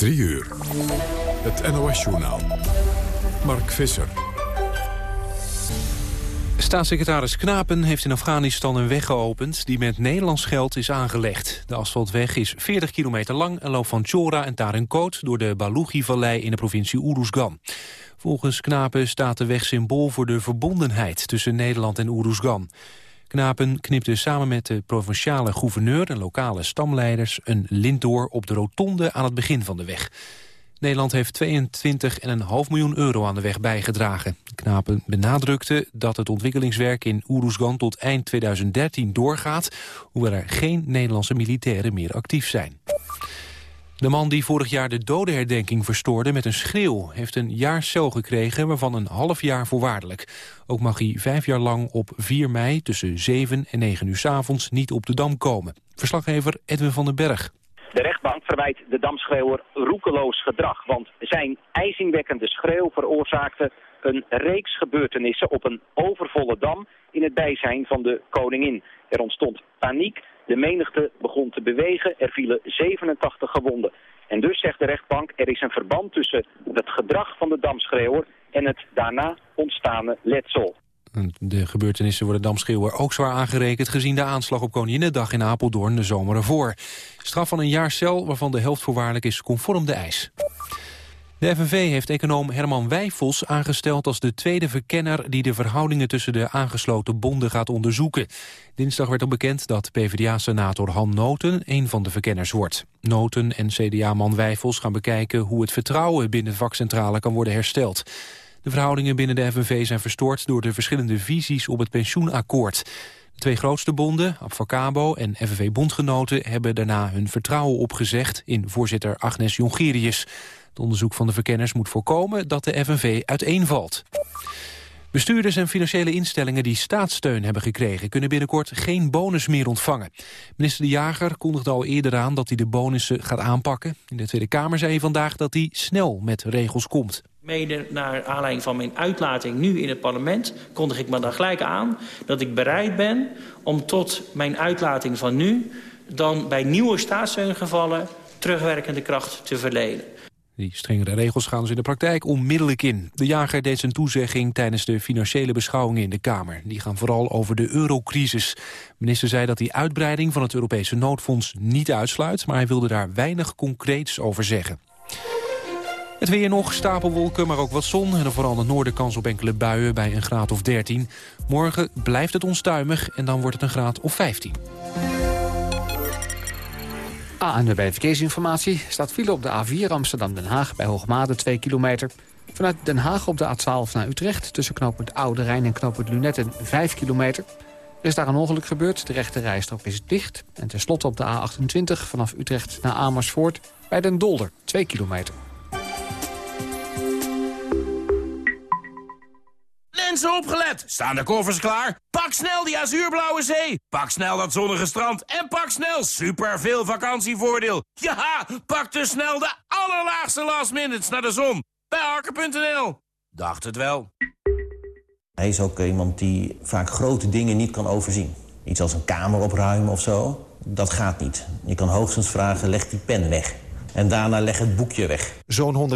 3 uur. Het NOS-journaal. Mark Visser. Staatssecretaris Knapen heeft in Afghanistan een weg geopend... die met Nederlands geld is aangelegd. De asfaltweg is 40 kilometer lang en loopt van Chora en Tarinkot... door de Baluchi-vallei in de provincie Uruzgan. Volgens Knapen staat de weg symbool voor de verbondenheid... tussen Nederland en Uruzgan. Knapen knipte samen met de provinciale gouverneur en lokale stamleiders een lint door op de rotonde aan het begin van de weg. Nederland heeft 22,5 miljoen euro aan de weg bijgedragen. Knapen benadrukte dat het ontwikkelingswerk in Oeruzgan tot eind 2013 doorgaat, hoewel er geen Nederlandse militairen meer actief zijn. De man die vorig jaar de dodenherdenking verstoorde met een schreeuw... heeft een jaar cel gekregen, waarvan een half jaar voorwaardelijk. Ook mag hij vijf jaar lang op 4 mei tussen 7 en 9 uur s avonds niet op de Dam komen. Verslaggever Edwin van den Berg. De rechtbank verwijt de damschreeuwer roekeloos gedrag... want zijn ijzingwekkende schreeuw veroorzaakte een reeks gebeurtenissen op een overvolle dam in het bijzijn van de koningin. Er ontstond paniek de menigte begon te bewegen, er vielen 87 gewonden. En dus zegt de rechtbank, er is een verband tussen het gedrag van de damschreeuwer en het daarna ontstane letsel. De gebeurtenissen worden damschreeuwer ook zwaar aangerekend... gezien de aanslag op Koninginnedag in Apeldoorn de zomer ervoor. Straf van een jaar cel, waarvan de helft voorwaardelijk is conform de eis. De FNV heeft econoom Herman Wijfels aangesteld als de tweede verkenner die de verhoudingen tussen de aangesloten bonden gaat onderzoeken. Dinsdag werd al bekend dat PvdA-senator Han Noten een van de verkenners wordt. Noten en CDA-man Wijfels gaan bekijken hoe het vertrouwen binnen de vakcentrale kan worden hersteld. De verhoudingen binnen de FNV zijn verstoord door de verschillende visies op het pensioenakkoord. De twee grootste bonden, Avocabo en FNV-bondgenoten... hebben daarna hun vertrouwen opgezegd in voorzitter Agnes Jongerius. Het onderzoek van de verkenners moet voorkomen dat de FNV uiteenvalt. Bestuurders en financiële instellingen die staatssteun hebben gekregen... kunnen binnenkort geen bonus meer ontvangen. Minister De Jager kondigde al eerder aan dat hij de bonussen gaat aanpakken. In de Tweede Kamer zei hij vandaag dat hij snel met regels komt. Mede naar aanleiding van mijn uitlating nu in het parlement... kondig ik me dan gelijk aan dat ik bereid ben om tot mijn uitlating van nu... dan bij nieuwe staatssteungevallen terugwerkende kracht te verlenen. Die strengere regels gaan dus in de praktijk onmiddellijk in. De jager deed zijn toezegging tijdens de financiële beschouwingen in de Kamer. Die gaan vooral over de eurocrisis. De minister zei dat die uitbreiding van het Europese noodfonds niet uitsluit... maar hij wilde daar weinig concreets over zeggen. Het weer nog, stapelwolken, maar ook wat zon. En vooral het noorden kans op enkele buien bij een graad of 13. Morgen blijft het onstuimig en dan wordt het een graad of 15. ANWB Verkeersinformatie staat file op de A4 Amsterdam-Den Haag... bij Hoogmade 2 kilometer. Vanuit Den Haag op de A12 naar Utrecht... tussen knooppunt Oude Rijn en knooppunt Lunetten 5 kilometer. Er is daar een ongeluk gebeurd, de rechte rijstrook is dicht. En tenslotte op de A28 vanaf Utrecht naar Amersfoort... bij Den Dolder 2 kilometer. Mensen opgelet! Staan de koffers klaar? Pak snel die azuurblauwe zee! Pak snel dat zonnige strand! En pak snel super veel vakantievoordeel! Ja, pak dus snel de allerlaagste last minutes naar de zon! Bij Harker.nl. Dacht het wel. Hij is ook iemand die vaak grote dingen niet kan overzien. Iets als een kamer opruimen of zo, dat gaat niet. Je kan hoogstens vragen, leg die pen weg. En daarna leg het boekje weg. Zo'n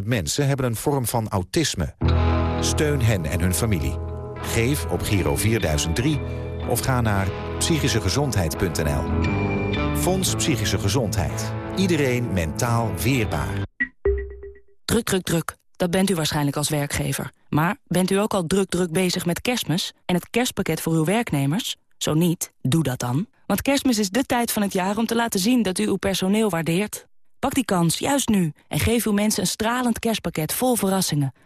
160.000 mensen hebben een vorm van autisme. Steun hen en hun familie. Geef op Giro 4003 of ga naar psychischegezondheid.nl. Fonds Psychische Gezondheid. Iedereen mentaal weerbaar. Druk, druk, druk. Dat bent u waarschijnlijk als werkgever. Maar bent u ook al druk, druk bezig met kerstmis... en het kerstpakket voor uw werknemers? Zo niet, doe dat dan. Want kerstmis is de tijd van het jaar om te laten zien dat u uw personeel waardeert. Pak die kans, juist nu, en geef uw mensen een stralend kerstpakket vol verrassingen.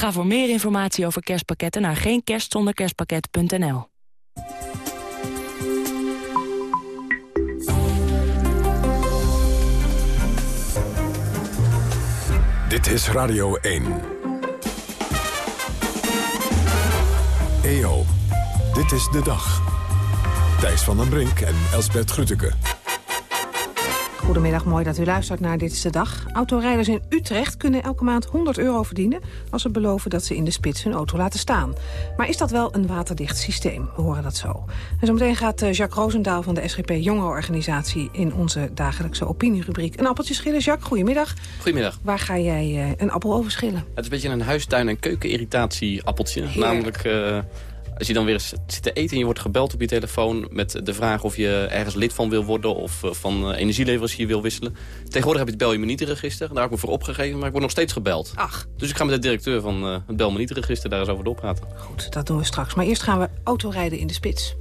Ga voor meer informatie over kerstpakketten naar geenkerstzonderkerstpakket.nl. Dit is Radio 1. EO, dit is de dag. Thijs van den Brink en Elsbert Grütke. Goedemiddag, mooi dat u luistert naar Dit is de Dag. Autorijders in Utrecht kunnen elke maand 100 euro verdienen... als ze beloven dat ze in de spits hun auto laten staan. Maar is dat wel een waterdicht systeem? We horen dat zo. En zometeen gaat eh, Jacques Roosendaal van de SGP Jongerenorganisatie... in onze dagelijkse opinierubriek een appeltje schillen. Jacques, goedemiddag. Goedemiddag. Waar ga jij uh, een appel over schillen? Het is een beetje een huistuin- en keukenirritatie appeltje. Namelijk... Uh, als je dan weer eens zit te eten en je wordt gebeld op je telefoon... met de vraag of je ergens lid van wil worden of van energieleverancier wil wisselen. Tegenwoordig heb je het bel je me niet register. Daar heb ik me voor opgegeven, maar ik word nog steeds gebeld. Ach. Dus ik ga met de directeur van uh, het bel me niet register daar eens over doorpraten. Goed, dat doen we straks. Maar eerst gaan we autorijden in de spits.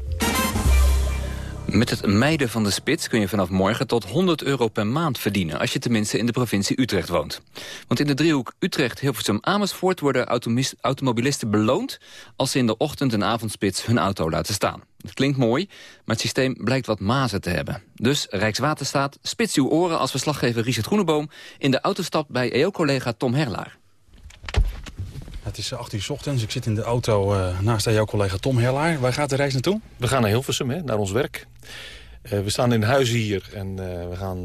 Met het mijden van de spits kun je vanaf morgen tot 100 euro per maand verdienen... als je tenminste in de provincie Utrecht woont. Want in de driehoek Utrecht-Hilversum-Amersfoort... worden automobilisten beloond als ze in de ochtend- en avondspits hun auto laten staan. Dat klinkt mooi, maar het systeem blijkt wat mazen te hebben. Dus Rijkswaterstaat, spits uw oren als verslaggever Richard Groeneboom... in de autostap bij EO-collega Tom Herlaar. Het is 8 uur ochtends. Ik zit in de auto uh, naast jouw collega Tom Herlaar. Waar gaat de reis naartoe? We gaan naar Hilversum, hè, naar ons werk. Uh, we staan in huis hier en uh, we, gaan,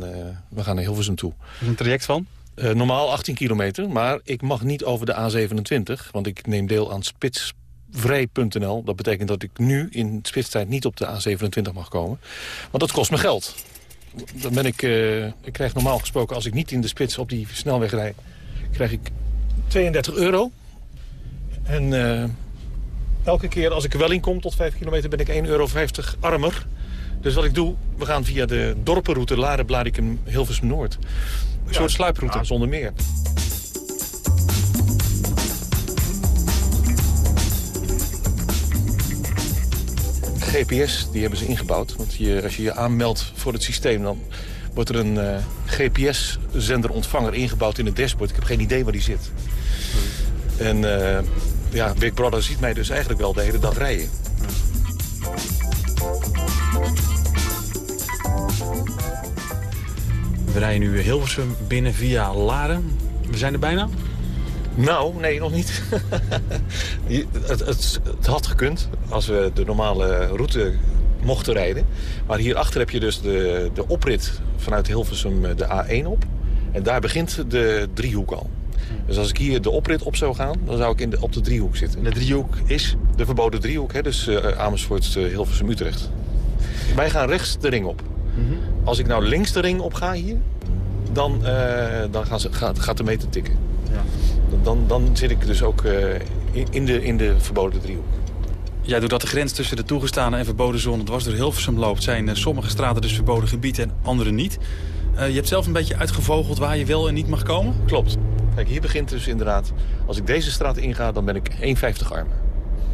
we gaan naar Hilversum toe. Is een traject van? normaal 18 kilometer, maar ik mag niet over de A27. Want ik neem deel aan spitsvrij.nl. Dat betekent dat ik nu in spitstijd niet op de A27 mag komen. Want dat kost me geld. Dan ben ik, ik krijg normaal gesproken, als ik niet in de spits op die snelweg rijd... krijg ik 32 euro. En uh, elke keer als ik er wel in kom tot 5 kilometer ben ik 1,50 euro armer. Dus wat ik doe, we gaan via de dorpenroute Laren, Blarikum, Hilversum Noord. Een ja, soort sluiproute. Ja, zonder meer. GPS, die hebben ze ingebouwd. Want je, als je je aanmeldt voor het systeem, dan wordt er een uh, GPS-zender-ontvanger ingebouwd in het dashboard. Ik heb geen idee waar die zit. En uh, ja, Big Brother ziet mij dus eigenlijk wel de hele dag rijden. We rijden nu Hilversum binnen via Laren. We zijn er bijna? Nou, nee, nog niet. het, het, het, had gekund als we de normale route mochten rijden. Maar hierachter heb je dus de, de oprit vanuit Hilversum eh, de A1 op. En daar begint de driehoek al. Dus als ik hier de oprit op zou gaan, dan zou ik in de, op de driehoek zitten. De driehoek is? De verboden driehoek, hè, dus uh, Amersfoort, uh, Hilversum, Utrecht. Wij gaan rechts de ring op. Mm -hmm. Als ik nou links de ring op ga hier, dan, uh, dan gaan ze, gaat, gaat de meter tikken. Ja. Dan, dan zit ik dus ook in, in, de, in de verboden driehoek. Ja, doordat de grens tussen de toegestane en verboden zone dwars door Hilversum loopt... zijn sommige straten dus verboden gebied en andere niet. Uh, je hebt zelf een beetje uitgevogeld waar je wel en niet mag komen? Klopt. Kijk, hier begint dus inderdaad... als ik deze straat inga, dan ben ik 1,50 armer.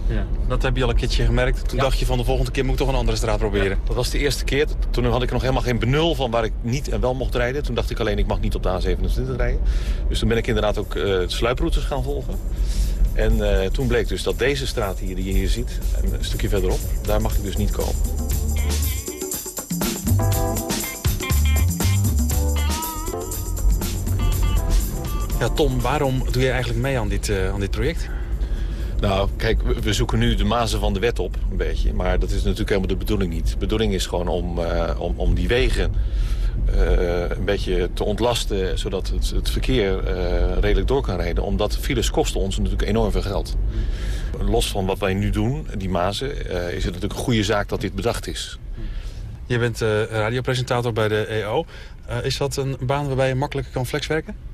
Ja, dat heb je al een keertje gemerkt. Toen ja. dacht je van de volgende keer moet ik toch een andere straat proberen. Ja, dat was de eerste keer. Toen had ik nog helemaal geen benul van waar ik niet en wel mocht rijden. Toen dacht ik alleen, ik mag niet op de A27 rijden. Dus toen ben ik inderdaad ook uh, sluiproutes gaan volgen. En uh, toen bleek dus dat deze straat hier, die je hier ziet, een stukje verderop, daar mag ik dus niet komen. Ja, Tom, waarom doe je eigenlijk mee aan dit, uh, aan dit project? Nou, kijk, we zoeken nu de mazen van de wet op, een beetje. Maar dat is natuurlijk helemaal de bedoeling niet. De bedoeling is gewoon om, uh, om, om die wegen uh, een beetje te ontlasten... zodat het, het verkeer redelijk door kan rijden. Omdat files kosten ons natuurlijk enorm veel geld. Los van wat wij nu doen, die mazen... is het natuurlijk een goede zaak dat dit bedacht is. Je bent radiopresentator bij de EO. is dat een baan waarbij je makkelijker kan flexwerken?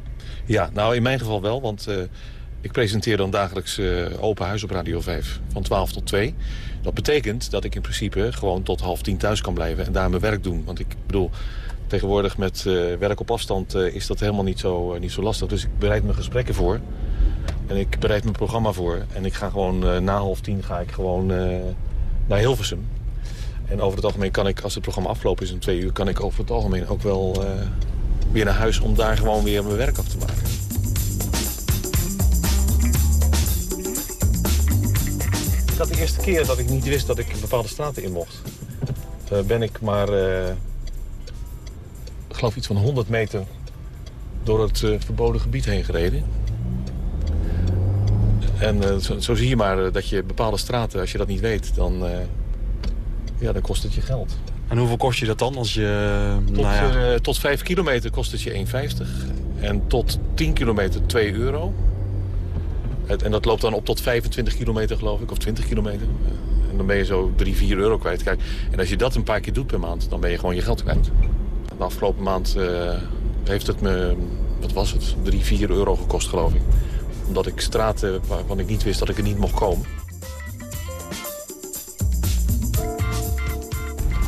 Ja, nou in mijn geval wel, want uh, ik presenteer dan dagelijks uh, open huis op Radio 5 van 12 tot 2. Dat betekent dat ik in principe gewoon tot half tien thuis kan blijven en daar mijn werk doen. Want ik bedoel, tegenwoordig met uh, werk op afstand is dat helemaal niet zo, niet zo lastig. Dus ik bereid mijn gesprekken voor en ik bereid mijn programma voor. En ik ga gewoon na half tien ga ik gewoon naar Hilversum. En over het algemeen kan ik, als het programma afgelopen is om twee uur... kan ik over het algemeen ook wel weer naar huis om daar gewoon weer mijn werk af te maken. Ik had de eerste keer dat ik niet wist dat ik bepaalde straten in mocht. Ben ik maar, uh, ik geloof iets van 100 meter door het eh, verboden gebied heen gereden. En eh, zo, zo zie je maar eh, dat je bepaalde straten, als je dat niet weet, dan, eh, ja, dan kost het je geld. En hoeveel kost je dat dan als je... Tot, nou ja, eh, tot 5 kilometer kost het je 1,50. En tot 10 kilometer 2 euro. En dat loopt dan op tot 25 kilometer, geloof ik, of 20 kilometer. En dan ben je zo 3, 4 euro kwijt. Kijk, en als je dat een paar keer doet per maand, dan ben je gewoon je geld kwijt. De afgelopen maand eh, heeft het me, wat was het, 3, 4 euro gekost, geloof ik. Omdat ik straten waarvan ik niet wist dat ik er niet mocht komen.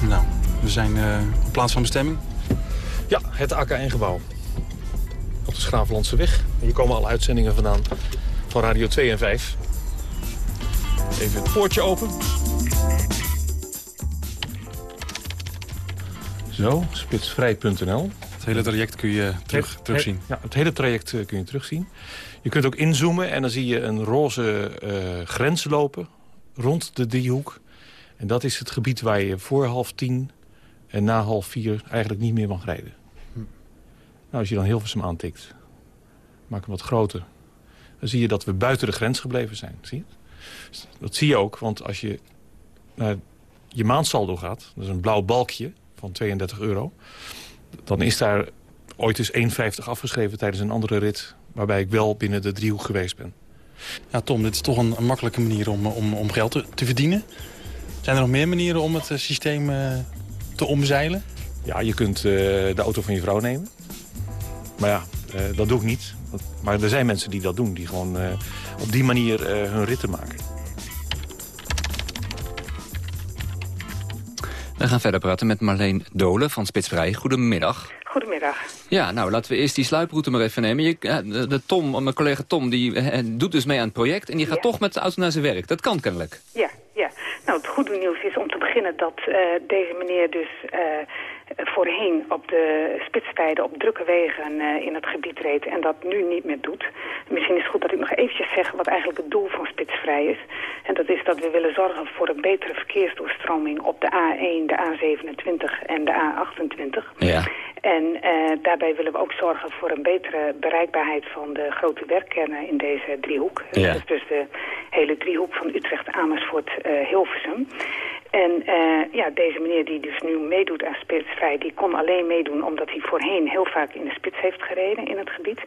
Nou, we zijn eh, op plaats van bestemming. Ja, het AKN-gebouw. Op de Schravenlandse weg. Hier komen alle uitzendingen vandaan van Radio 2 en 5. Even het poortje open. Zo, spitsvrij.nl. Het hele traject kun je terug, Het- terugzien. Ja, het hele traject eh, kun je terugzien. Je kunt ook inzoomen en dan zie je een roze eh, grens lopen rond de driehoek. En dat is het gebied waar je voor half tien en na half vier eigenlijk niet meer mag rijden. Hm. Nou, als je dan Hilversum aantikt, maak hem wat groter. Dan zie je dat we buiten de grens gebleven zijn. Zie je? Dat zie je ook, want als je naar je maandsaldo gaat... dat is een blauw balkje van 32 euro... dan is daar ooit eens 1,50 afgeschreven tijdens een andere rit... waarbij ik wel binnen de driehoek geweest ben. Ja, Tom, dit is toch een, een makkelijke manier om, om, om geld te, te verdienen. Zijn er nog meer manieren om het eh, systeem eh, te omzeilen? Ja, je kunt eh, de auto van je vrouw nemen. Maar ja, eh, dat doe ik niet. Maar er zijn mensen die dat doen. Die gewoon eh, op die manier eh, hun ritten maken. We gaan verder praten met Marleen Dolen van Spitsvrij. Goedemiddag. Goedemiddag. Ja, nou laten we eerst die sluiproute maar even nemen. Je, de, de Tom, mijn collega Tom, die doet dus mee aan het project... en die gaat toch met de auto naar zijn werk. Dat kan kennelijk. Ja. Nou, het goede nieuws is om te beginnen dat eh, deze meneer dus eh, voorheen op de spitstijden op drukke wegen eh, in het gebied reed en dat nu niet meer doet. Misschien is het goed dat ik nog eventjes zeg wat eigenlijk het doel van spitsvrij is. En dat is dat we willen zorgen voor een betere verkeersdoorstroming op de A1, de A27 en de A28. Ja. En eh, daarbij willen we ook zorgen voor een betere bereikbaarheid van de grote werkkernen in deze driehoek. Ja. Dat is dus de hele driehoek van Utrecht, Amersfoort, eh, Hilversum. En eh, ja, deze meneer die dus nu meedoet aan Spitsvrij, die kon alleen meedoen omdat hij voorheen heel vaak in de spits heeft gereden in het gebied.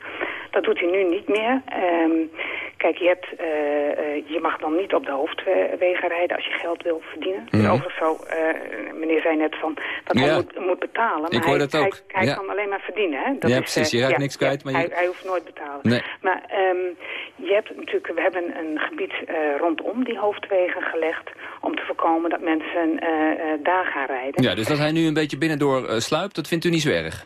Dat doet hij nu niet meer. Ehm, kijk, je, hebt, eh, eh, je mag dan niet op de hoofdwegen rijden als je geld wil verdienen. Mhm. overigens zo, meneer zei net van dat hij Ja. moet, moet betalen. Maar Ik hoor hij, dat ook. Hij, hij Ja. kan alleen maar verdienen. Hè? Ja, is, precies. Je raakt niks kwijt, maar je- Hij, hij hoeft nooit betalen. Nee. Maar ehm, je hebt natuurlijk, we hebben een gebied rondom die hoofdwegen gelegd om te voorkomen dat mensen eh, eh, daar gaan rijden. Ja, dus dat hij nu een beetje binnendoor eh, sluipt, dat vindt u niet zo erg?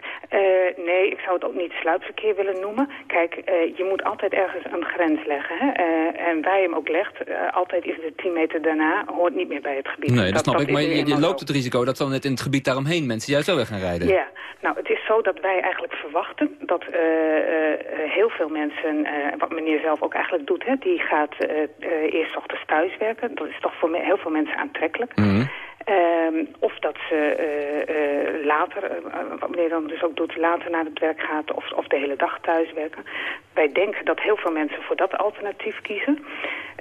Nee, ik zou het ook niet sluipverkeer willen noemen. Kijk, eh, je moet altijd ergens een grens leggen. Hè? Eh, en waar je hem ook legt, eh, altijd is de 10 meter daarna, hoort niet meer bij het gebied. Nee, dat, snap ik. is Maar je, loopt het risico dat dan net in het gebied daaromheen mensen juist wel weer gaan rijden. Ja, nou het is zo dat wij eigenlijk verwachten dat heel veel mensen, wat meneer zelf ook eigenlijk doet, hè, die gaat eerst ochtends thuiswerken. Dat is toch voor heel veel mensen aantrekkelijk. Mhm. Ehm, of dat ze eh, eh, later, eh, wat meneer dan dus ook doet, later naar het werk gaat of, of de hele dag thuiswerken. Wij denken dat heel veel mensen voor dat alternatief kiezen.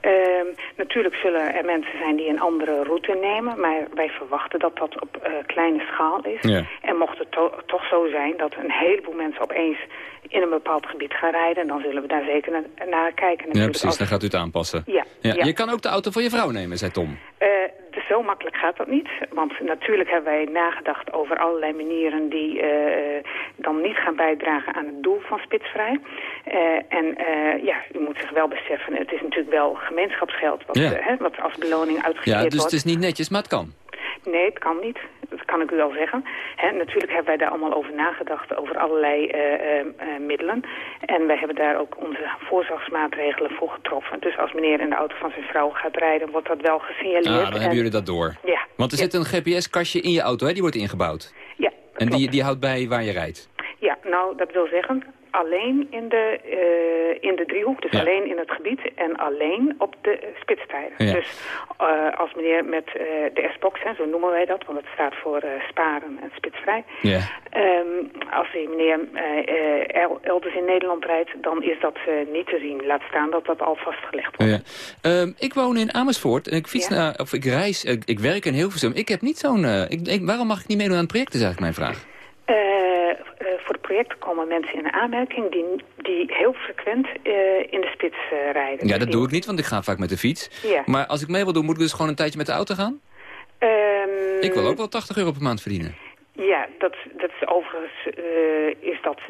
Ehm, natuurlijk zullen er mensen zijn die een andere route nemen, maar wij verwachten dat dat op eh, kleine schaal is. Ja. En mocht het to- toch zo zijn dat een heleboel mensen opeens in een bepaald gebied gaan rijden, dan zullen we daar zeker naar, naar kijken. Ja, natuurlijk. precies. Als- Dan gaat u het aanpassen. Ja, ja. Je kan ook de auto van je vrouw nemen, zei Tom. Eh, dus zo makkelijk gaat dat niet. Want natuurlijk hebben wij nagedacht over allerlei manieren die eh, dan niet gaan bijdragen aan het doel van Spitsvrij. Eh, en ja, u moet zich wel beseffen, het is natuurlijk wel gemeenschapsgeld wat, Ja. hè, wat als beloning uitgekeerd Ja, dus wordt. het is niet netjes, maar het kan. Nee, het kan niet. Dat kan ik u wel zeggen. Natuurlijk hebben wij daar allemaal over nagedacht, over allerlei eh, eh, eh, middelen. En wij hebben daar ook onze voorzorgsmaatregelen voor getroffen. Dus als meneer in de auto van zijn vrouw gaat rijden, wordt dat wel gesignaleerd. Ah, dan hebben En- jullie dat door. Ja. Want er ja. zit een GPS-kastje in je auto, hè? die wordt ingebouwd. Ja, En die, die houdt bij waar je rijdt. Ja, Nou, dat wil zeggen alleen in de, uh, in de driehoek, dus alleen in het gebied en alleen op de spitstijden. Dus uh, als meneer met uh, de S-box, zo noemen wij dat, want het staat voor sparen en spitsvrij. Ja. Um, als die meneer elders in Nederland rijdt, dan is dat niet te zien. Laat staan dat dat al vastgelegd wordt. Ja. Um, ik woon in Amersfoort en ik fiets naar, of ik reis, ik werk in Hilversum. Ik heb niet zo'n, waarom mag ik niet meedoen aan het project, is eigenlijk mijn vraag. Project komen mensen in aanmerking die, die heel frequent uh, in de spits uh, rijden. Ja, dat doe ik niet, want ik ga vaak met de fiets. Ja. Maar als ik mee wil doen, moet ik dus gewoon een tijdje met de auto gaan? Um, ik wil ook wel 80 euro per maand verdienen. Ja, dat, dat is overigens uh, is dat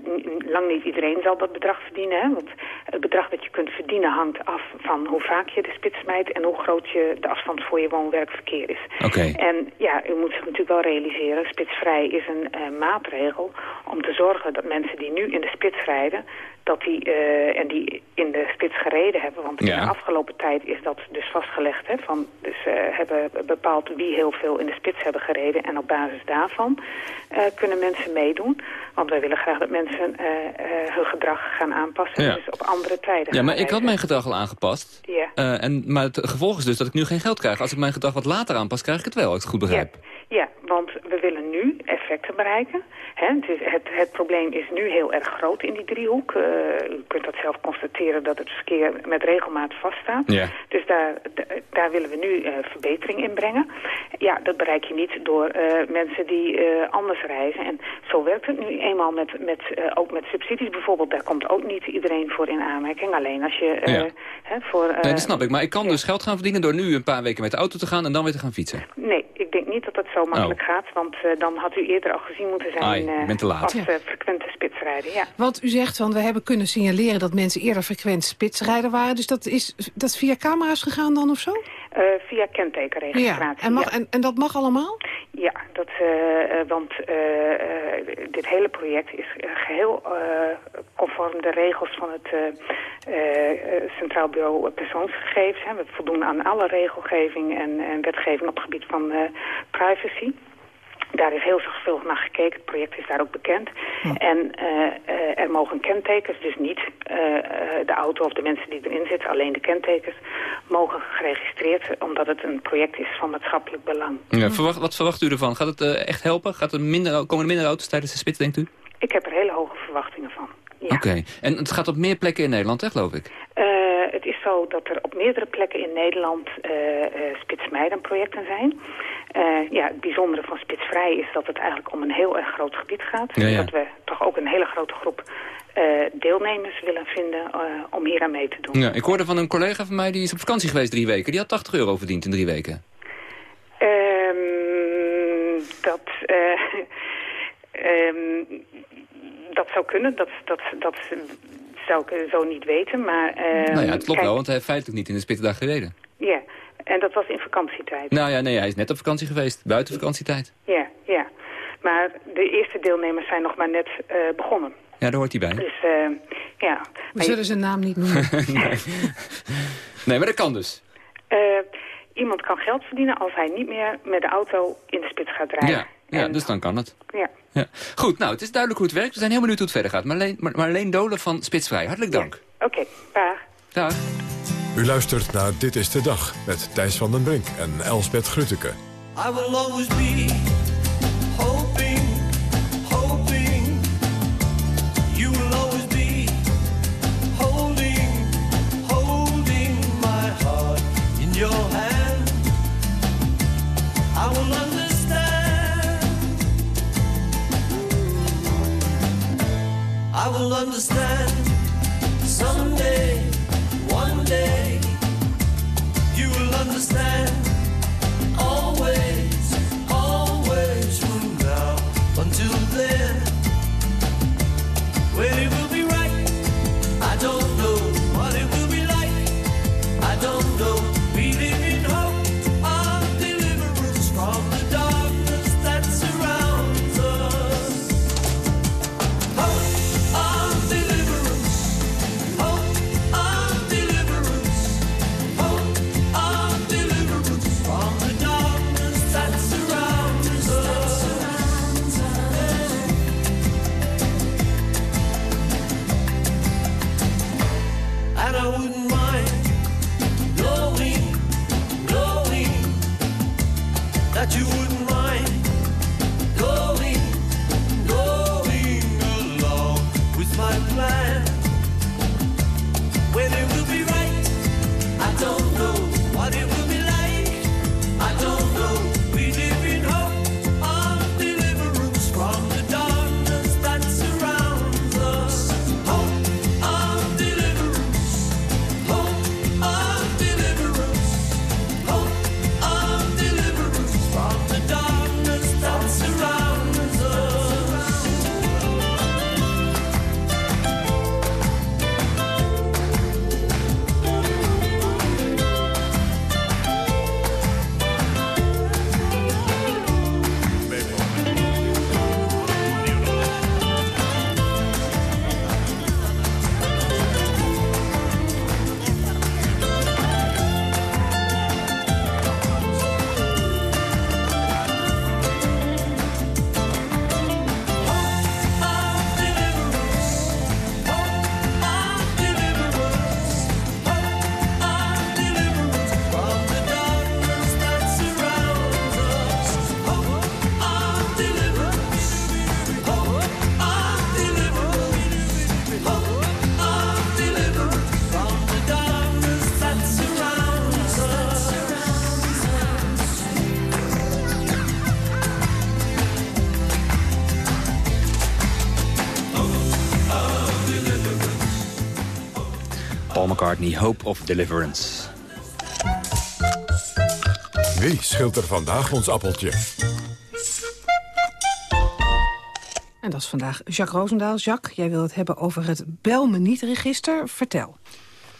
lang niet iedereen zal dat bedrag verdienen. Hè? Want het bedrag dat je kunt verdienen hangt af van hoe vaak je de spits smijt en hoe groot je de afstand voor je woon-werkverkeer is. Oké. En ja, u moet zich natuurlijk wel realiseren, spitsvrij is een uh, maatregel om te zorgen dat mensen die nu in de spits rijden, dat die, uh, en die in de spits gereden hebben. Want in de afgelopen tijd is dat dus vastgelegd. Hè, van, dus uh, hebben bepaald wie heel veel in de spits hebben gereden. En op basis daarvan uh, kunnen mensen meedoen. Want wij willen graag dat mensen hun gedrag gaan aanpassen. Ja. Dus op andere tijden Ja, maar ik had mijn gedrag al aangepast. Ja. en, maar het gevolg is dus dat ik nu geen geld krijg. Als ik mijn gedrag wat later aanpas, krijg ik het wel, als ik het goed begrijp. Ja, ja want we willen nu effecten bereiken. Hè, het, is, het, het, probleem is nu heel erg groot in die driehoek. Uh, u kunt dat zelf constateren dat het verkeer met regelmaat vaststaat. Ja. Dus daar, daar willen we nu uh, verbetering in brengen. Ja, dat bereik je niet door uh, mensen die anders reizen. En zo werkt het nu eenmaal met, met, ook met subsidies bijvoorbeeld. Daar komt ook niet iedereen voor in aanmerking. Alleen als je ja. hè, voor... nee, dat snap ik. Maar ik kan dus geld gaan verdienen door nu een paar weken met de auto te gaan en dan weer te gaan fietsen. Nee, ik denk niet dat dat zo makkelijk oh. gaat. Want dan had u eerder al gezien moeten zijn ben te laat. als frequente spitsrijden. Ja. Want u zegt van we hebben kunnen signaleren dat mensen eerder frequent spitsrijder waren. Dus dat is dat via camera's gegaan dan of zo? Uh, via kentekenregistratie. Ja. En, mag, en, en, dat mag allemaal? Ja, dat, uh, want uh, dit hele project is geheel conform de regels van het Centraal Bureau Persoonsgegevens. Hè. We voldoen aan alle regelgeving en, en wetgeving op het gebied van privacy. Daar is heel zorgvuldig naar gekeken. Het project is daar ook bekend. En uh, er mogen kentekens, dus niet uh, de auto of de mensen die erin zitten, alleen de kentekens, mogen geregistreerd, omdat het een project is van maatschappelijk belang. Ja, verwacht, wat verwacht u ervan? Gaat het echt helpen? Gaat er minder, komen er minder auto's tijdens de spits, denkt u? Ik heb er hele hoge verwachtingen van. Ja. Oké, en het gaat op meer plekken in Nederland, hè, geloof ik? Zo dat er op meerdere plekken in Nederland uh, projecten zijn. Uh, ja, het bijzondere van Spitsvrij is dat het eigenlijk om een heel erg groot gebied gaat. Ja, ja. Dat we toch ook een hele grote groep uh, deelnemers willen vinden uh, om hier aan mee te doen. Ja, ik hoorde van een collega van mij, die is op vakantie geweest drie weken. Die had 80 euro verdiend in drie weken. Um, dat, um, dat zou kunnen. Dat, dat, dat zou ik zo niet weten. Maar, nou ja, het klopt wel, want hij heeft feitelijk niet in de spitsdag gereden. Ja, en dat was in vakantietijd. Nou ja, nee, hij is net op vakantie geweest, buiten vakantietijd. Ja, ja. Maar de eerste deelnemers zijn nog maar net uh, begonnen. Ja, daar hoort hij bij. Dus, uh, ja. We zullen zijn naam niet noemen. nee. nee, maar dat kan dus. Uh, iemand kan geld verdienen als hij niet meer met de auto in de spits gaat rijden. Ja, ja dus dan kan het. Ja. Ja. Goed, nou, het is duidelijk hoe het werkt. We zijn helemaal benieuwd hoe het verder gaat. Marleen, Marleen Dolen van Spitsvrij, hartelijk dank. Ja. Oké, okay, dag. Dag. U luistert naar Dit is de Dag met Thijs van den Brink en Elsbeth Grutteke. I will always be hoping, hoping. You will Hope of Deliverance. Wie schilt er vandaag ons appeltje? En dat is vandaag Jacques Roosendaal. Jacques, jij wil het hebben over het Bel me niet register. Vertel.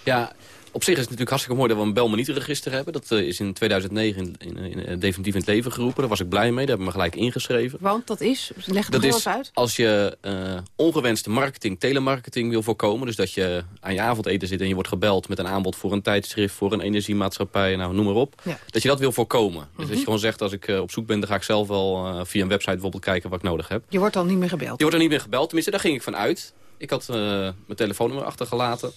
Ja, op zich is het natuurlijk hartstikke mooi dat we een Belmoniete-register hebben. Dat uh, is in 2009 in, in, in, definitief in het leven geroepen. Daar was ik blij mee, daar hebben we gelijk ingeschreven. Want dat is, leg het dat is uit. als je uh, ongewenste marketing, telemarketing wil voorkomen... dus dat je aan je avondeten zit en je wordt gebeld met een aanbod voor een tijdschrift... voor een energiemaatschappij, nou, noem maar op. Ja. Dat je dat wil voorkomen. Dus dat je mhm. gewoon zegt, als ik uh, op zoek ben... dan ga ik zelf wel via een website bijvoorbeeld kijken wat ik nodig heb. Je wordt dan niet meer gebeld? Je wordt dan niet meer gebeld, tenminste daar ging ik van uit. Ik had mijn telefoonnummer achtergelaten...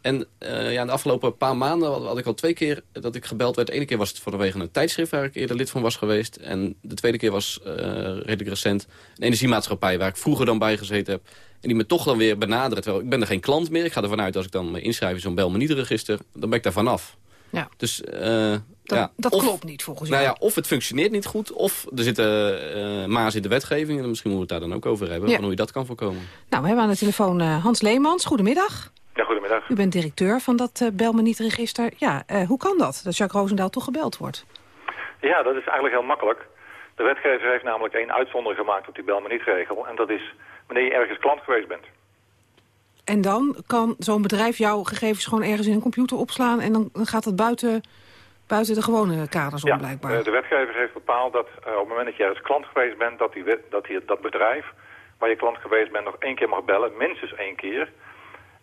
En uh, ja, de afgelopen paar maanden had, ik al twee keer dat ik gebeld werd. De ene keer was het vanwege een tijdschrift waar ik eerder lid van was geweest. En de tweede keer was uh, redelijk recent een energiemaatschappij... waar ik vroeger dan bij gezeten heb. En die me toch dan weer benaderen. Terwijl ik ben er geen klant meer. Ik ga ervan uit als ik dan me inschrijf in zo'n bel me niet register. Dan ben ik daar vanaf. Ja. Dus uh, dat, ja, dat klopt niet volgens mij. Nou ja, of het functioneert niet goed, of er zitten uh, maas in de wetgeving. En misschien moeten we het daar dan ook over hebben, ja. hoe je dat kan voorkomen. Nou, we hebben aan de telefoon uh, Hans Leemans. Goedemiddag. Ja, goedemiddag. U bent directeur van dat uh, Bel me niet register. Ja, uh, hoe kan dat, dat Jacques Roosendaal toch gebeld wordt? Ja, dat is eigenlijk heel makkelijk. De wetgever heeft namelijk één uitzondering gemaakt op die Bel me niet regel. En dat is wanneer je ergens klant geweest bent. En dan kan zo'n bedrijf jouw gegevens gewoon ergens in een computer opslaan... en dan, dan gaat het buiten, buiten de gewone kaders om, ja, blijkbaar. Uh, de wetgever heeft bepaald dat uh, op het moment dat je ergens klant geweest bent... dat, die, dat die, dat bedrijf waar je klant geweest bent nog één keer mag bellen, minstens één keer...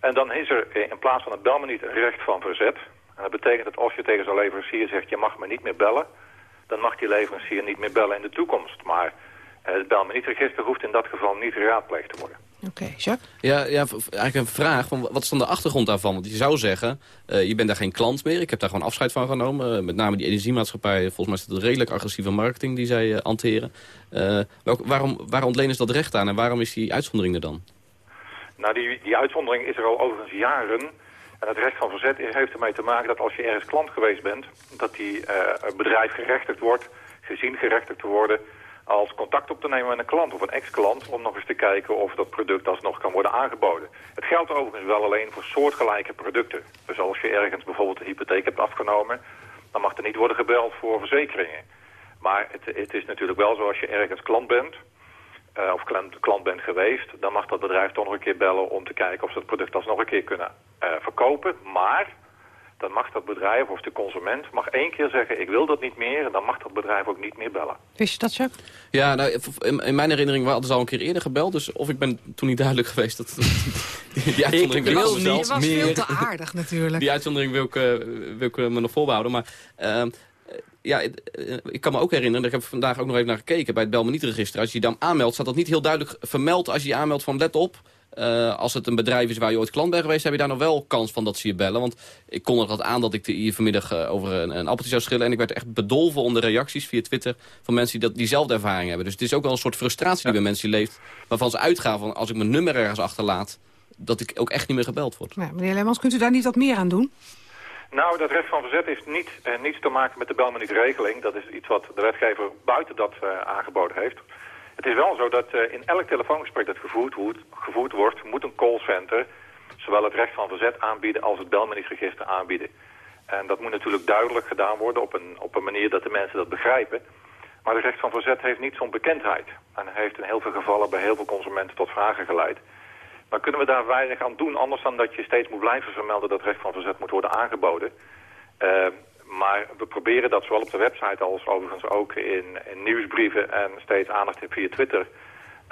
En dan is er in plaats van het belmeniet een recht van verzet. En dat betekent dat als je tegen zo'n leverancier zegt, je mag me niet meer bellen, dan mag die leverancier niet meer bellen in de toekomst. Maar eh, het belmenietregister hoeft in dat geval niet geraadpleegd te worden. Oké, okay, Jacques? Ja, ja, eigenlijk een vraag. Van, wat is dan de achtergrond daarvan? Want je zou zeggen, uh, je bent daar geen klant meer. Ik heb daar gewoon afscheid van genomen. Uh, met name die energiemaatschappij. Volgens mij is het een redelijk agressieve marketing die zij uh, hanteren. Welk, waarom, waar ontlenen ze dat recht aan en waarom is die uitzondering er dan? Nou, die, die uitzondering is er al overigens jaren. En het recht van verzet heeft ermee te maken dat als je ergens klant geweest bent... dat die uh, bedrijf gerechtigd wordt, gezien gerechtigd te worden... als contact op te nemen met een klant of een ex-klant... om nog eens te kijken of dat product alsnog kan worden aangeboden. Het geldt overigens wel alleen voor soortgelijke producten. Dus als je ergens bijvoorbeeld een hypotheek hebt afgenomen... dan mag er niet worden gebeld voor verzekeringen. Maar het, het is natuurlijk wel zo als je ergens klant bent uh, of klant, klant bent geweest, dan mag dat bedrijf toch nog een keer bellen om te kijken of ze het product alsnog een keer kunnen uh, verkopen. Maar dan mag dat bedrijf of de consument mag één keer zeggen ik wil dat niet meer en dan mag dat bedrijf ook niet meer bellen. Wist je dat, Jacques? Ja, nou, in, mijn herinnering hadden ze al een keer eerder gebeld, dus of ik ben toen niet duidelijk geweest dat die, die uitzondering ik wil niet meer. was veel te aardig natuurlijk. Die uitzondering wil ik, uh, wil ik me nog volhouden, maar ehm, ja, eh, ik kan me ook herinneren, ik heb vandaag ook nog even naar gekeken... bij het Belmeniet-register. Als je je dan aanmeldt, staat dat niet heel duidelijk vermeld... als je je aanmeldt van let op... Uh, als het een bedrijf is waar je ooit klant bent geweest... heb je daar nog wel kans van dat ze je bellen. Want ik kon er aan dat ik hier vanmiddag uh, over een, een, appeltje zou schillen... en ik werd echt bedolven onder reacties via Twitter... van mensen die dat, diezelfde ervaring hebben. Dus het is ook wel een soort frustratie die bij mensen leeft... waarvan ze uitgaan van als ik mijn nummer ergens achterlaat... dat ik ook echt niet meer gebeld word. Ja, meneer Lemmans, kunt u daar niet wat meer aan doen? Nou, dat recht van verzet heeft niet, eh, niets te maken met de belmanietregeling. Dat is iets wat de wetgever buiten dat eh, aangeboden heeft. Het is wel zo dat eh, in elk telefoongesprek dat gevoerd, wordt, gevoerd wordt, moet een callcenter zowel het recht van verzet aanbieden als het belmanietregister aanbieden. En dat moet natuurlijk duidelijk gedaan worden op een, op een manier dat de mensen dat begrijpen. Maar het recht van verzet heeft niet zo'n bekendheid. En heeft in heel veel gevallen bij heel veel consumenten tot vragen geleid. Dan kunnen we daar weinig aan doen, anders dan dat je steeds moet blijven vermelden dat recht van verzet moet worden aangeboden. Uh, maar we proberen dat zowel op de website als overigens ook in, in nieuwsbrieven en steeds aandacht via Twitter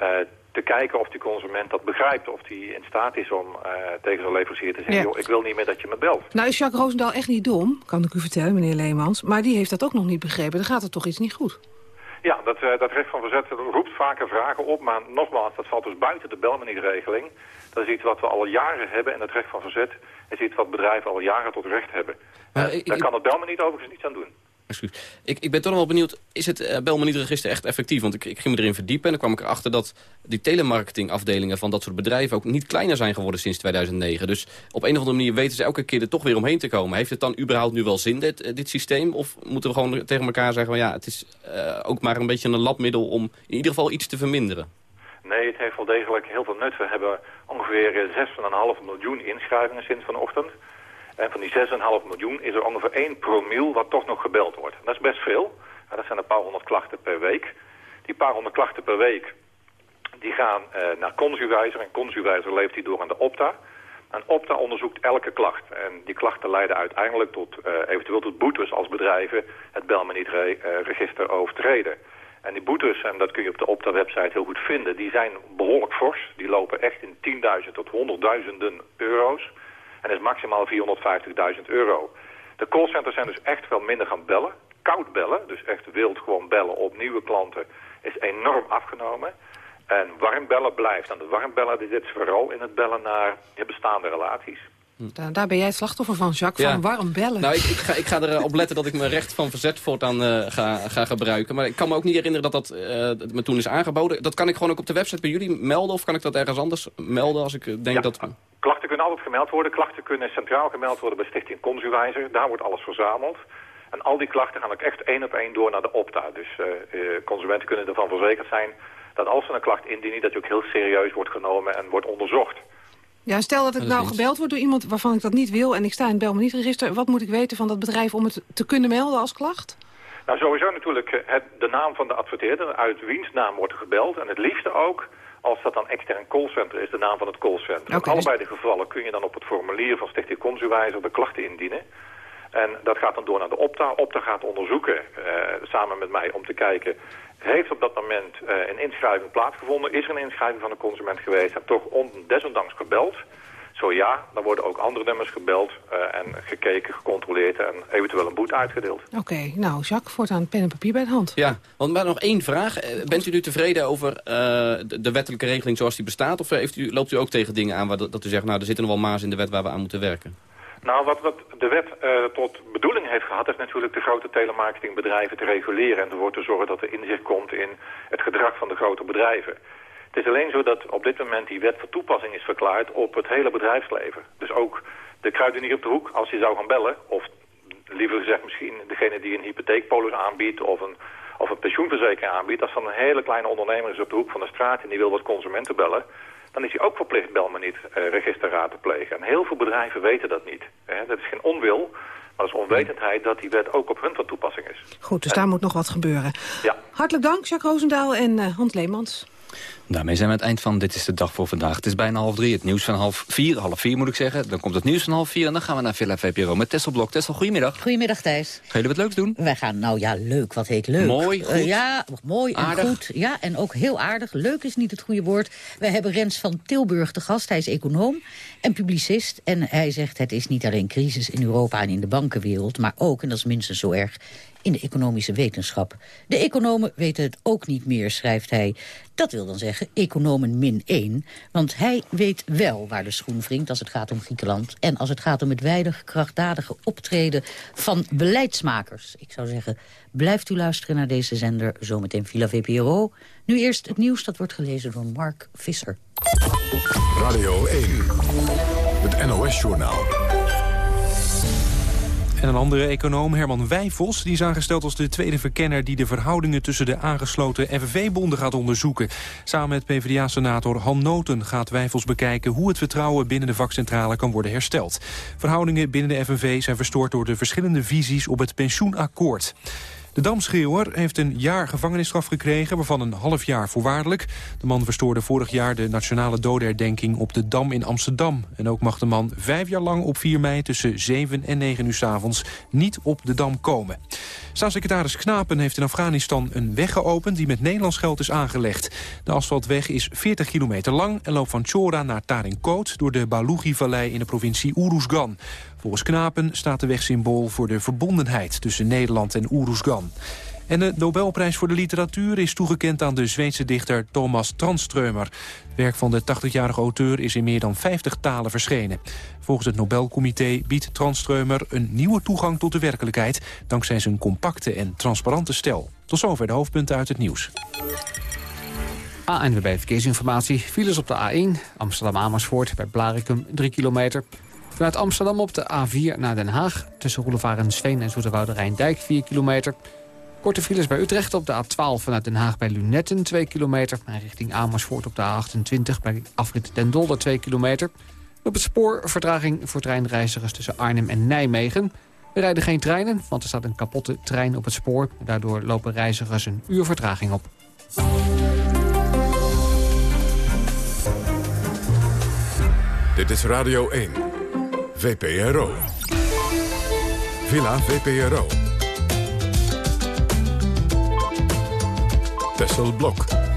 uh, te kijken of die consument dat begrijpt. Of die in staat is om uh, tegen zijn leverancier te zeggen... Joh, ik wil niet meer dat je me belt. Nou is Jacques Roosendaal echt niet dom, kan ik u vertellen, meneer Leemans. Maar die heeft dat ook nog niet begrepen. Dan gaat er toch iets niet goed. Ja, dat, uh, dat recht van verzet roept vaker vragen op. Maar nogmaals, dat valt dus buiten de belmanieregeling. Dat is iets wat we al jaren hebben. En het recht van verzet is iets wat bedrijven al jaren tot recht hebben. Uh, daar kan het belmaniet overigens niets aan doen. Ik, ik ben toch wel benieuwd, is het uh, Belmaniet-register echt effectief? Want ik, ik ging me erin verdiepen en dan kwam ik erachter dat die telemarketingafdelingen van dat soort bedrijven ook niet kleiner zijn geworden sinds 2009. Dus op een of andere manier weten ze elke keer er toch weer omheen te komen. Heeft het dan überhaupt nu wel zin, dit, dit systeem? Of moeten we gewoon tegen elkaar zeggen, van, ja, het is uh, ook maar een beetje een labmiddel om in ieder geval iets te verminderen? Nee, het heeft wel degelijk heel veel nut. We hebben ongeveer 6,5 miljoen inschrijvingen sinds vanochtend. En van die 6,5 miljoen is er ongeveer 1 promiel wat toch nog gebeld wordt. Dat is best veel. dat zijn een paar honderd klachten per week. Die paar honderd klachten per week die gaan uh, naar Consuwijzer. En Consuwijzer leeft die door aan de Opta. En Opta onderzoekt elke klacht. En die klachten leiden uiteindelijk tot uh, eventueel tot boetes als bedrijven het Belmaniet-register uh, overtreden. En die boetes, en dat kun je op de Opta-website heel goed vinden, die zijn behoorlijk fors. Die lopen echt in 10.000 tot honderdduizenden euro's. En is maximaal 450.000 euro. De callcenters zijn dus echt wel minder gaan bellen. Koud bellen, dus echt wild gewoon bellen op nieuwe klanten, is enorm afgenomen. En warm bellen blijft. En de warm bellen die zit vooral in het bellen naar je bestaande relaties. Daar, daar ben jij het slachtoffer van, Jacques, van warm bellen. Nou, ik, ik, ga, ik ga erop letten dat ik mijn recht van verzet voortaan uh, ga, ga gebruiken. Maar ik kan me ook niet herinneren dat dat uh, me toen is aangeboden. Dat kan ik gewoon ook op de website bij jullie melden? Of kan ik dat ergens anders melden als ik denk ja. dat... Klachten kunnen altijd gemeld worden. Klachten kunnen centraal gemeld worden bij Stichting Consuwijzer. Daar wordt alles verzameld. En al die klachten gaan ook echt één op één door naar de Opta. Dus uh, consumenten kunnen ervan verzekerd zijn dat als ze een klacht indienen... dat die ook heel serieus wordt genomen en wordt onderzocht. Ja, stel dat ik nou gebeld word door iemand waarvan ik dat niet wil... en ik sta in het Belmaniet-register. Wat moet ik weten van dat bedrijf om het te kunnen melden als klacht? Nou, sowieso natuurlijk het, de naam van de adverteerder. Uit wiens naam wordt gebeld. En het liefste ook, als dat dan extern callcenter is, de naam van het callcenter. Okay, in allebei de gevallen kun je dan op het formulier van Stichting Consuwijzer de klachten indienen. En dat gaat dan door naar de Opta. Opta gaat onderzoeken, uh, samen met mij, om te kijken... heeft op dat moment uh, een inschrijving plaatsgevonden? Is er een inschrijving van de consument geweest? En toch desondanks gebeld? Zo ja, dan worden ook andere nummers gebeld uh, en gekeken, gecontroleerd... en eventueel een boete uitgedeeld. Oké, okay, nou, Jacques, voortaan pen en papier bij de hand. Ja, want maar nog één vraag. Bent u nu tevreden over de, de, wettelijke regeling zoals die bestaat? Of heeft u, loopt u ook tegen dingen aan waar dat, dat u zegt... nou, er zitten nog wel maas in de wet waar we aan moeten werken? Nou, wat, wat de wet uh, tot bedoeling heeft gehad... is natuurlijk de grote telemarketingbedrijven te reguleren... en ervoor te zorgen dat er inzicht komt in het gedrag van de grote bedrijven. Het is alleen zo dat op dit moment die wet van toepassing is verklaard... op het hele bedrijfsleven. Dus ook de kruidenier op de hoek, als je zou gaan bellen... of liever gezegd misschien degene die een hypotheekpolis aanbiedt... of een, of een pensioenverzekering aanbiedt... als dan een hele kleine ondernemer is op de hoek van de straat... en die wil wat consumenten bellen dan is hij ook verplicht Belmaniet uh, registerraad te plegen. En heel veel bedrijven weten dat niet. Hè? Dat is geen onwil, maar dat is onwetendheid dat die wet ook op hun van toepassing is. Goed, dus en... daar moet nog wat gebeuren. Ja. Hartelijk dank, Jacques Roosendaal en uh, Hans Leemans. Daarmee zijn we aan het eind van Dit is de Dag voor vandaag. Het is bijna half drie, het nieuws van half vier, half vier moet ik zeggen. Dan komt het nieuws van half vier en dan gaan we naar Villa VPRO met Tessel Blok. Tessel, goedemiddag. Goedemiddag Thijs. Gaan jullie wat leuks doen? Wij gaan, nou ja, leuk. Wat heet leuk? Mooi, goed. Uh, ja, mooi en aardig. goed. Ja, en ook heel aardig. Leuk is niet het goede woord. Wij hebben Rens van Tilburg te gast. Hij is econoom en publicist. En hij zegt het is niet alleen crisis in Europa en in de bankenwereld... maar ook, en dat is minstens zo erg, in de economische wetenschap. De economen weten het ook niet meer, schrijft hij. Dat wil dan zeggen economen min 1. Want hij weet wel waar de schoen wringt als het gaat om Griekenland... en als het gaat om het weinig krachtdadige optreden van beleidsmakers. Ik zou zeggen, blijft u luisteren naar deze zender, zometeen Villa VPRO. Nu eerst het nieuws, dat wordt gelezen door Mark Visser. Radio 1, het NOS-journaal. En een andere econoom, Herman Wijfels, die is aangesteld als de tweede verkenner... die de verhoudingen tussen de aangesloten FNV-bonden gaat onderzoeken. Samen met PvdA-senator Han Noten gaat Wijfels bekijken... hoe het vertrouwen binnen de vakcentrale kan worden hersteld. Verhoudingen binnen de FNV zijn verstoord door de verschillende visies op het pensioenakkoord. De damschreeuwer heeft een jaar gevangenisstraf gekregen... waarvan een half jaar voorwaardelijk. De man verstoorde vorig jaar de nationale dodenherdenking op de Dam in Amsterdam. En ook mag de man vijf jaar lang op 4 mei tussen 7 en 9 uur s avonds niet op de Dam komen. Staatssecretaris Knapen heeft in Afghanistan een weg geopend... die met Nederlands geld is aangelegd. De asfaltweg is 40 kilometer lang en loopt van Chora naar Tarinkot... door de Balugi-vallei in de provincie Uruzgan. Volgens Knapen staat de weg symbool voor de verbondenheid tussen Nederland en Oeroesgan. En de Nobelprijs voor de literatuur is toegekend aan de Zweedse dichter Thomas Tranströmer. Het werk van de 80-jarige auteur is in meer dan 50 talen verschenen. Volgens het Nobelcomité biedt Tranströmer een nieuwe toegang tot de werkelijkheid... dankzij zijn compacte en transparante stijl. Tot zover de hoofdpunten uit het nieuws. ANWB Verkeersinformatie. Files op de A1, Amsterdam-Amersfoort bij Blarikum 3 kilometer. Vanuit Amsterdam op de A4 naar Den Haag. Tussen Roelevaar Sveen en Zoeterwoude Rijndijk 4 kilometer. Korte files bij Utrecht op de A12 vanuit Den Haag bij Lunetten 2 kilometer. En richting Amersfoort op de A28 bij afrit Den Dolder 2 kilometer. Op het spoor vertraging voor treinreizigers tussen Arnhem en Nijmegen. Er rijden geen treinen, want er staat een kapotte trein op het spoor. Daardoor lopen reizigers een uur vertraging op. Dit is Radio 1. VPRO. Villa VPRO. Tessel Blok.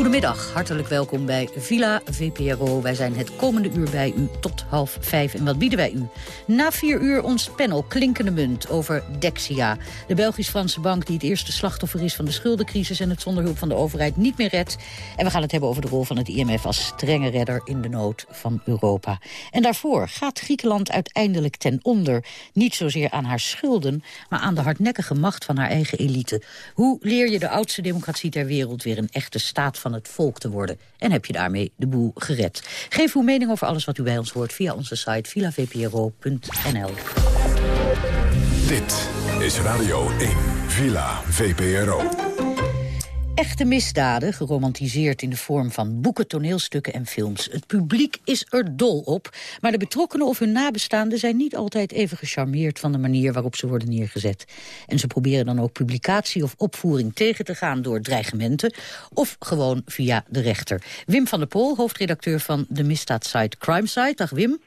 Goedemiddag, hartelijk welkom bij Villa VPRO. Wij zijn het komende uur bij u tot half vijf. En wat bieden wij u? Na vier uur ons panel Klinkende Munt over Dexia. De Belgisch-Franse bank die het eerste slachtoffer is van de schuldencrisis... en het zonder hulp van de overheid niet meer redt. En we gaan het hebben over de rol van het IMF als strenge redder... in de nood van Europa. En daarvoor gaat Griekenland uiteindelijk ten onder. Niet zozeer aan haar schulden, maar aan de hardnekkige macht van haar eigen elite. Hoe leer je de oudste democratie ter wereld weer een echte staat van het volk te worden. En heb je daarmee de boel gered. Geef uw mening over alles wat u bij ons hoort via onze site villavpro.nl. Dit is Radio 1, Villa VPRO. Echte misdaden, geromantiseerd in de vorm van boeken, toneelstukken en films. Het publiek is er dol op, maar de betrokkenen of hun nabestaanden... zijn niet altijd even gecharmeerd van de manier waarop ze worden neergezet. En ze proberen dan ook publicatie of opvoering tegen te gaan... door dreigementen of gewoon via de rechter. Wim van der Pol, hoofdredacteur van de misdaadsite Crimesite. Dag Wim.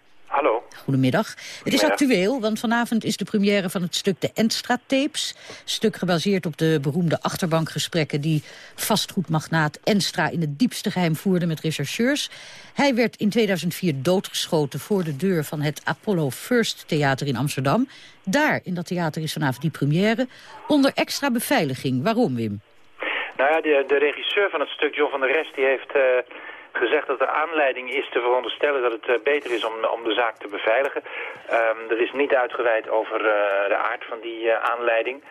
Goedemiddag. Het is actueel, want vanavond is de première van het stuk de Enstra-tapes. Stuk gebaseerd op de beroemde achterbankgesprekken... die vastgoedmagnaat Enstra in het diepste geheim voerde met rechercheurs. Hij werd in 2004 doodgeschoten voor de deur van het Apollo First Theater in Amsterdam. Daar, in dat theater, is vanavond die première. Onder extra beveiliging. Waarom, Wim? Nou ja, de, de regisseur van het stuk, John van der Rest, die heeft... Uh gezegd dat er aanleiding is te veronderstellen dat het uh, beter is om, om de zaak te beveiligen. Um, er is niet uitgeweid over uh, de aard van die uh, aanleiding.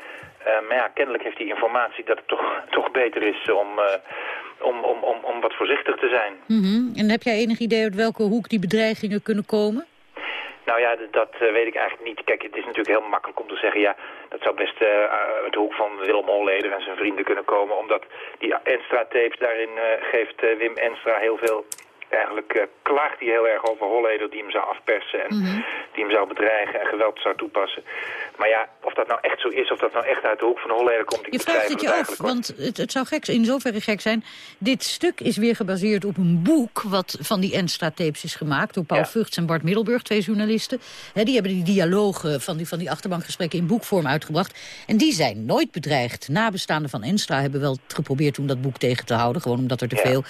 maar ja, kennelijk heeft hij informatie dat het toch, toch beter is om, om, om, om, om wat voorzichtig te zijn. -hmm. En heb jij enig idee uit welke hoek die bedreigingen kunnen komen? Nou ja, dat uh, weet ik eigenlijk niet. Kijk, het is natuurlijk heel makkelijk om te zeggen... ja, dat zou best uh, uit de hoek van Willem Holleder en zijn vrienden kunnen komen... omdat die Enstra-tapes, daarin geeft Wim Enstra heel veel eigenlijk uh, klaagt hij heel erg over Holleder die hem zou afpersen en Mhm. die hem zou bedreigen en geweld zou toepassen. Maar ja, of dat nou echt zo is, of dat nou echt uit de hoek van Holleder komt, ik Je vraagt het je af, want het, het zou gek, in zoverre gek zijn. Dit stuk is weer gebaseerd op een boek... wat van die Enstra-tapes is gemaakt door Paul Ja. Vugts en Bart Middelburg, twee journalisten. Die hebben die dialogen van die, van die achterbankgesprekken in boekvorm uitgebracht. En die zijn nooit bedreigd. Nabestaanden van Enstra hebben wel geprobeerd om dat boek tegen te houden... gewoon omdat er te Ja. veel eh,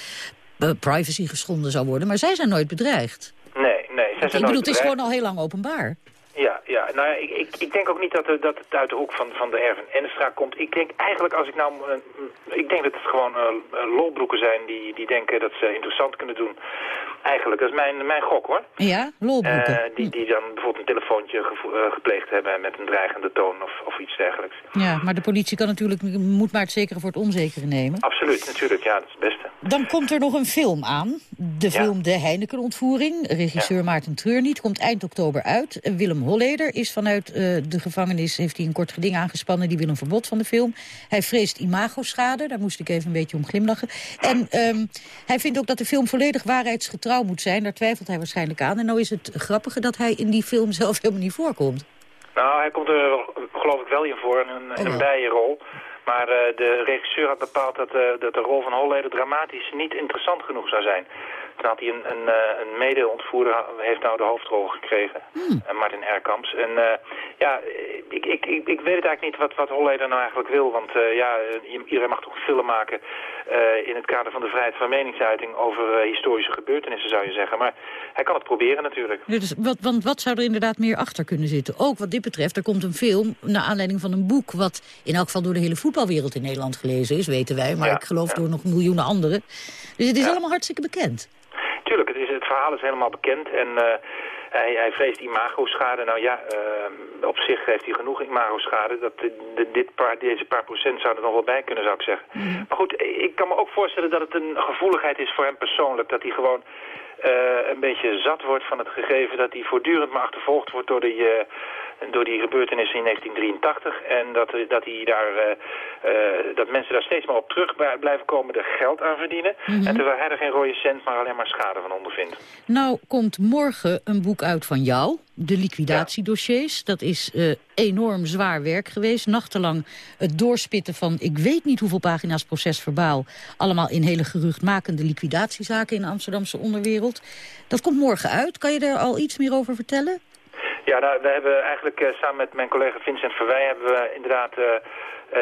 privacy geschonden zou worden. Maar zij zijn nooit bedreigd. Nee, nee, zij Ik zijn bedoel, nooit het is gewoon al heel lang openbaar. Ja, ja. Nou ja, ik, ik, ik denk ook niet dat, dat het uit de hoek van, van de Erven Enstra komt. Ik denk eigenlijk, als ik nou... Uh, ik denk dat het gewoon uh, lolbroeken zijn die, die denken dat ze interessant kunnen doen. Eigenlijk, dat is mijn, mijn gok hoor. Ja, lolbroeken. Uh, die, die dan bijvoorbeeld een telefoontje gepleegd hebben met een dreigende toon of, of iets dergelijks. Ja, maar de politie kan natuurlijk, moet maar het zekere voor het onzekere nemen. Absoluut, natuurlijk. Ja, dat is het beste. Dan komt er nog een film aan. De film De Heineken-ontvoering. Regisseur Maarten Treurniet komt eind oktober uit. Willem Holleder is vanuit uh, de gevangenis... heeft hij een kort geding aangespannen. Die wil een verbod van de film. Hij vreest imagoschade. Daar moest ik even een beetje om glimlachen. En um, hij vindt ook dat de film volledig waarheidsgetrouw moet zijn. Daar twijfelt hij waarschijnlijk aan. En nou is het grappige dat hij in die film zelf helemaal niet voorkomt. Nou, hij komt er geloof ik wel in voor, in een, in een bijenrol. Maar uh, de regisseur had bepaald dat, uh, dat de rol van Holleder dramatisch niet interessant genoeg zou zijn. Had hij een, een, uh, een mede-ontvoerder, heeft nou de hoofdrol gekregen, hmm. Martin Erkamps. En ja, ik, ik, ik, ik, weet het eigenlijk niet wat, wat Holleder nou eigenlijk wil. Want ja, iedereen mag toch een film maken in het kader van de vrijheid van meningsuiting over historische gebeurtenissen, zou je zeggen. Maar hij kan het proberen natuurlijk. Ja, dus wat, want wat zou er inderdaad meer achter kunnen zitten? Ook wat dit betreft, er komt een film naar aanleiding van een boek... wat in elk geval door de hele voetbalwereld in Nederland gelezen is, weten wij. Maar ja, ik geloof ja. door nog miljoenen anderen. Dus het is allemaal hartstikke bekend. Tuurlijk, het, is, het verhaal is helemaal bekend en... Uh, hij, hij vreest imagoschade. Nou ja, uh, op zich heeft hij genoeg imagoschade. Dat, de, dit paar, deze paar procent zou er nog wel bij kunnen, zou ik zeggen. Mhm. Maar goed, ik kan me ook voorstellen dat het een gevoeligheid is voor hem persoonlijk. Dat hij gewoon uh, een beetje zat wordt van het gegeven dat hij voortdurend maar achtervolgd wordt door die, uh, door die gebeurtenissen in 1983. En dat, dat, hij daar, uh, dat mensen daar steeds maar op terug blijven komen, er geld aan verdienen. Mm -hmm. En terwijl hij er geen rode cent, maar alleen maar schade van ondervindt. Nou komt morgen een boek uit van jou, de liquidatiedossiers. Ja. Dat is uh, enorm zwaar werk geweest. Nachtenlang het doorspitten van ik weet niet hoeveel pagina's procesverbaal. Allemaal in hele geruchtmakende liquidatiezaken in de Amsterdamse onderwereld. Dat komt morgen uit. Kan je daar al iets meer over vertellen? Ja, nou, we hebben eigenlijk uh, samen met mijn collega Vincent Verwij... hebben we inderdaad uh, uh,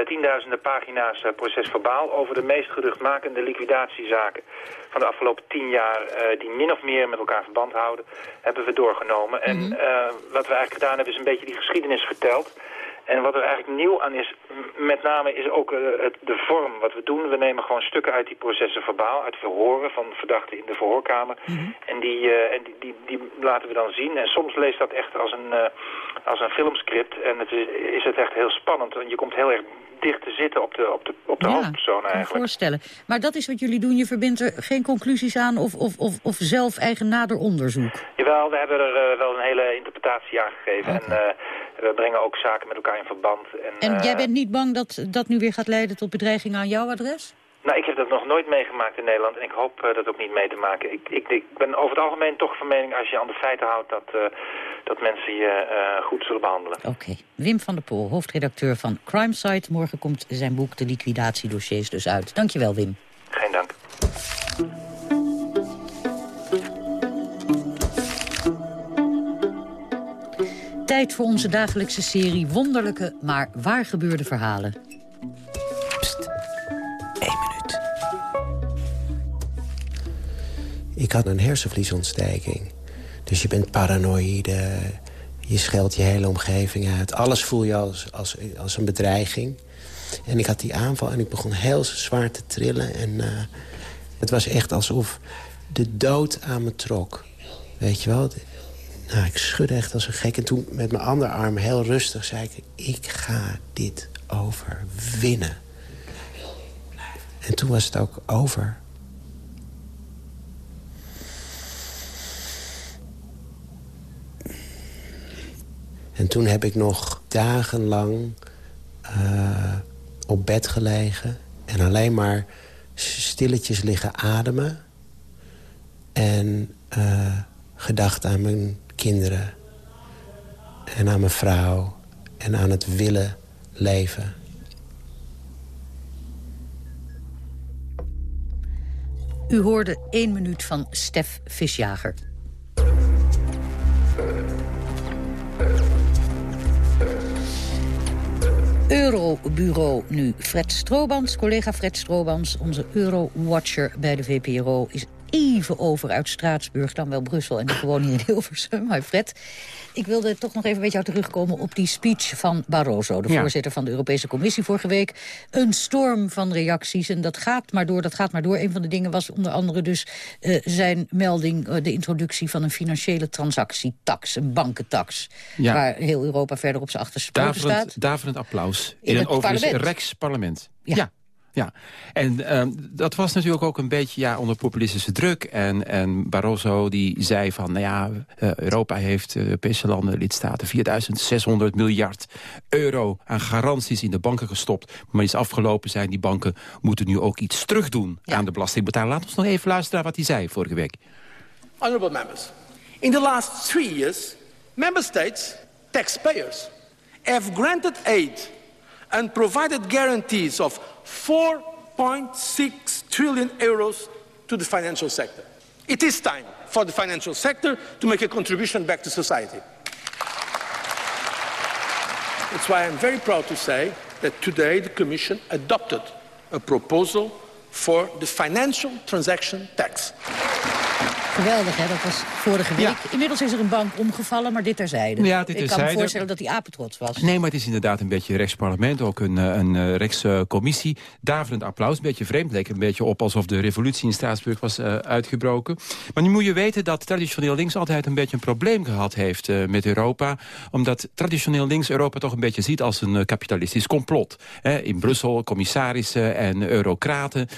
tienduizenden pagina's procesverbaal... over de meest geruchtmakende liquidatiezaken van de afgelopen tien jaar... die min of meer met elkaar verband houden, hebben we doorgenomen. Mm -hmm. En wat we eigenlijk gedaan hebben is een beetje die geschiedenis verteld... En wat er eigenlijk nieuw aan is, met name is ook uh, het, de vorm wat we doen. We nemen gewoon stukken uit die processen verbaal, uit verhoren van verdachten in de verhoorkamer. Mhm. Mm -hmm. En, die, uh, en die, die, die, laten we dan zien. En soms leest dat echt als een, uh, als een filmscript. En het is, is het echt heel spannend. En je komt heel erg dicht te zitten op de, op de, op de ja, hoofdpersoon kan eigenlijk. me voorstellen. Maar dat is wat jullie doen. Je verbindt er geen conclusies aan of, of, of, of zelf eigen nader onderzoek? Jawel, we hebben er wel een hele interpretatie aan gegeven. Okay. En we brengen ook zaken met elkaar in verband. En, en jij bent niet bang dat dat nu weer gaat leiden tot bedreigingen aan jouw adres? Nou, ik heb dat nog nooit meegemaakt in Nederland en ik hoop uh, dat ook niet mee te maken. Ik, ik, ik, ben over het algemeen toch van mening, als je aan de feiten houdt, dat, uh, dat mensen je uh, goed zullen behandelen. Oké. Okay. Wim van der Poel, hoofdredacteur van Crimesite. Morgen komt zijn boek De Liquidatiedossiers dus uit. Dankjewel, Wim. Geen dank. Tijd voor onze dagelijkse serie wonderlijke, maar waar gebeurde verhalen. Ik had een hersenvliesontsteking. Dus je bent paranoïde, je scheldt je hele omgeving uit. Alles voel je als, als, als een bedreiging. En ik had die aanval en ik begon heel zwaar te trillen. En uh, het was echt alsof de dood aan me trok. Weet je wel? Nou, ik schudde echt als een gek. En toen met mijn andere arm heel rustig zei ik... ik ga dit overwinnen. En toen was het ook over. En toen heb ik nog dagenlang uh, op bed gelegen... en alleen maar stilletjes liggen ademen. En uh, gedacht aan mijn kinderen en aan mijn vrouw en aan het willen leven. U hoorde één minuut van Stef Visjager. Eurobureau nu. Fred Stroobans, collega Fred Stroobans, onze Euro-watcher bij de VPRO... is even over uit Straatsburg, dan wel Brussel en gewoon hier in Hilversum. Hi Fred. Ik wilde toch nog even met jou terugkomen op die speech van Barroso... de voorzitter van de Europese Commissie vorige week. Een storm van reacties en dat gaat maar door, dat gaat maar door. Een van de dingen was onder andere dus uh, zijn melding... Uh, de introductie van een financiële transactietax, een bankentax... Ja. waar heel Europa verder op zijn achterste staat. Daverend applaus in, in een overigens Rex-parlement. ja. ja. Ja, en um, dat was natuurlijk ook een beetje ja, onder populistische druk. En, en Barroso die zei van, nou ja, uh, Europa heeft, uh, Europese landen, lidstaten... 4600 miljard euro aan garanties in de banken gestopt. Maar is afgelopen zijn, die banken moeten nu ook iets terugdoen ja. aan de belastingbetaler. Laat ons nog even luisteren naar wat hij zei vorige week. Honorable members, in the last three years, member states, taxpayers, have granted aid and provided guarantees of 4.6 trillion euros to the financial sector. It is time for the financial sector to make a contribution back to society. That's why I'm very proud to say that today the Commission adopted a proposal for the financial transaction tax. Geweldig, hè? Dat was vorige week. Inmiddels is er een bank omgevallen, maar dit terzijde. Ja, dit Ik kan me voorstellen dat hij apetrots was. Nee, maar het is inderdaad een beetje rechtsparlement. Ook een, eh, een, een rechtscommissie. Daverend applaus. Een beetje vreemd. Leek een beetje op alsof de revolutie in Straatsburg was uh, uitgebroken. Maar nu moet je weten dat traditioneel links altijd een beetje een probleem gehad heeft uh, met Europa. Omdat traditioneel links Europa toch een beetje ziet als een kapitalistisch complot. in Brussel commissarissen en eurocraten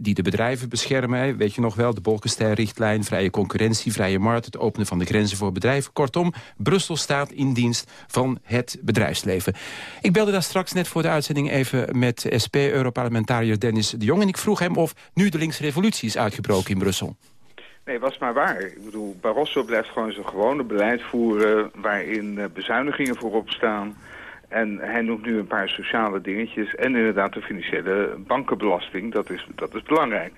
die de bedrijven beschermen. weet je nog wel, de Bolkestein-richtlijn, vrije concurrentie, vrije markt... het openen van de grenzen voor bedrijven. Kortom, Brussel staat in dienst van het bedrijfsleven. Ik belde daar straks net voor de uitzending even met SP-europarlementariër Dennis de Jong... en ik vroeg hem of nu de linkse revolutie is uitgebroken in Brussel. Nee, was maar waar. Ik bedoel, Barroso blijft gewoon zijn gewone beleid voeren... waarin eh, bezuinigingen voorop staan... En hij noemt nu een paar sociale dingetjes en inderdaad de financiële bankenbelasting. Dat is, dat is belangrijk.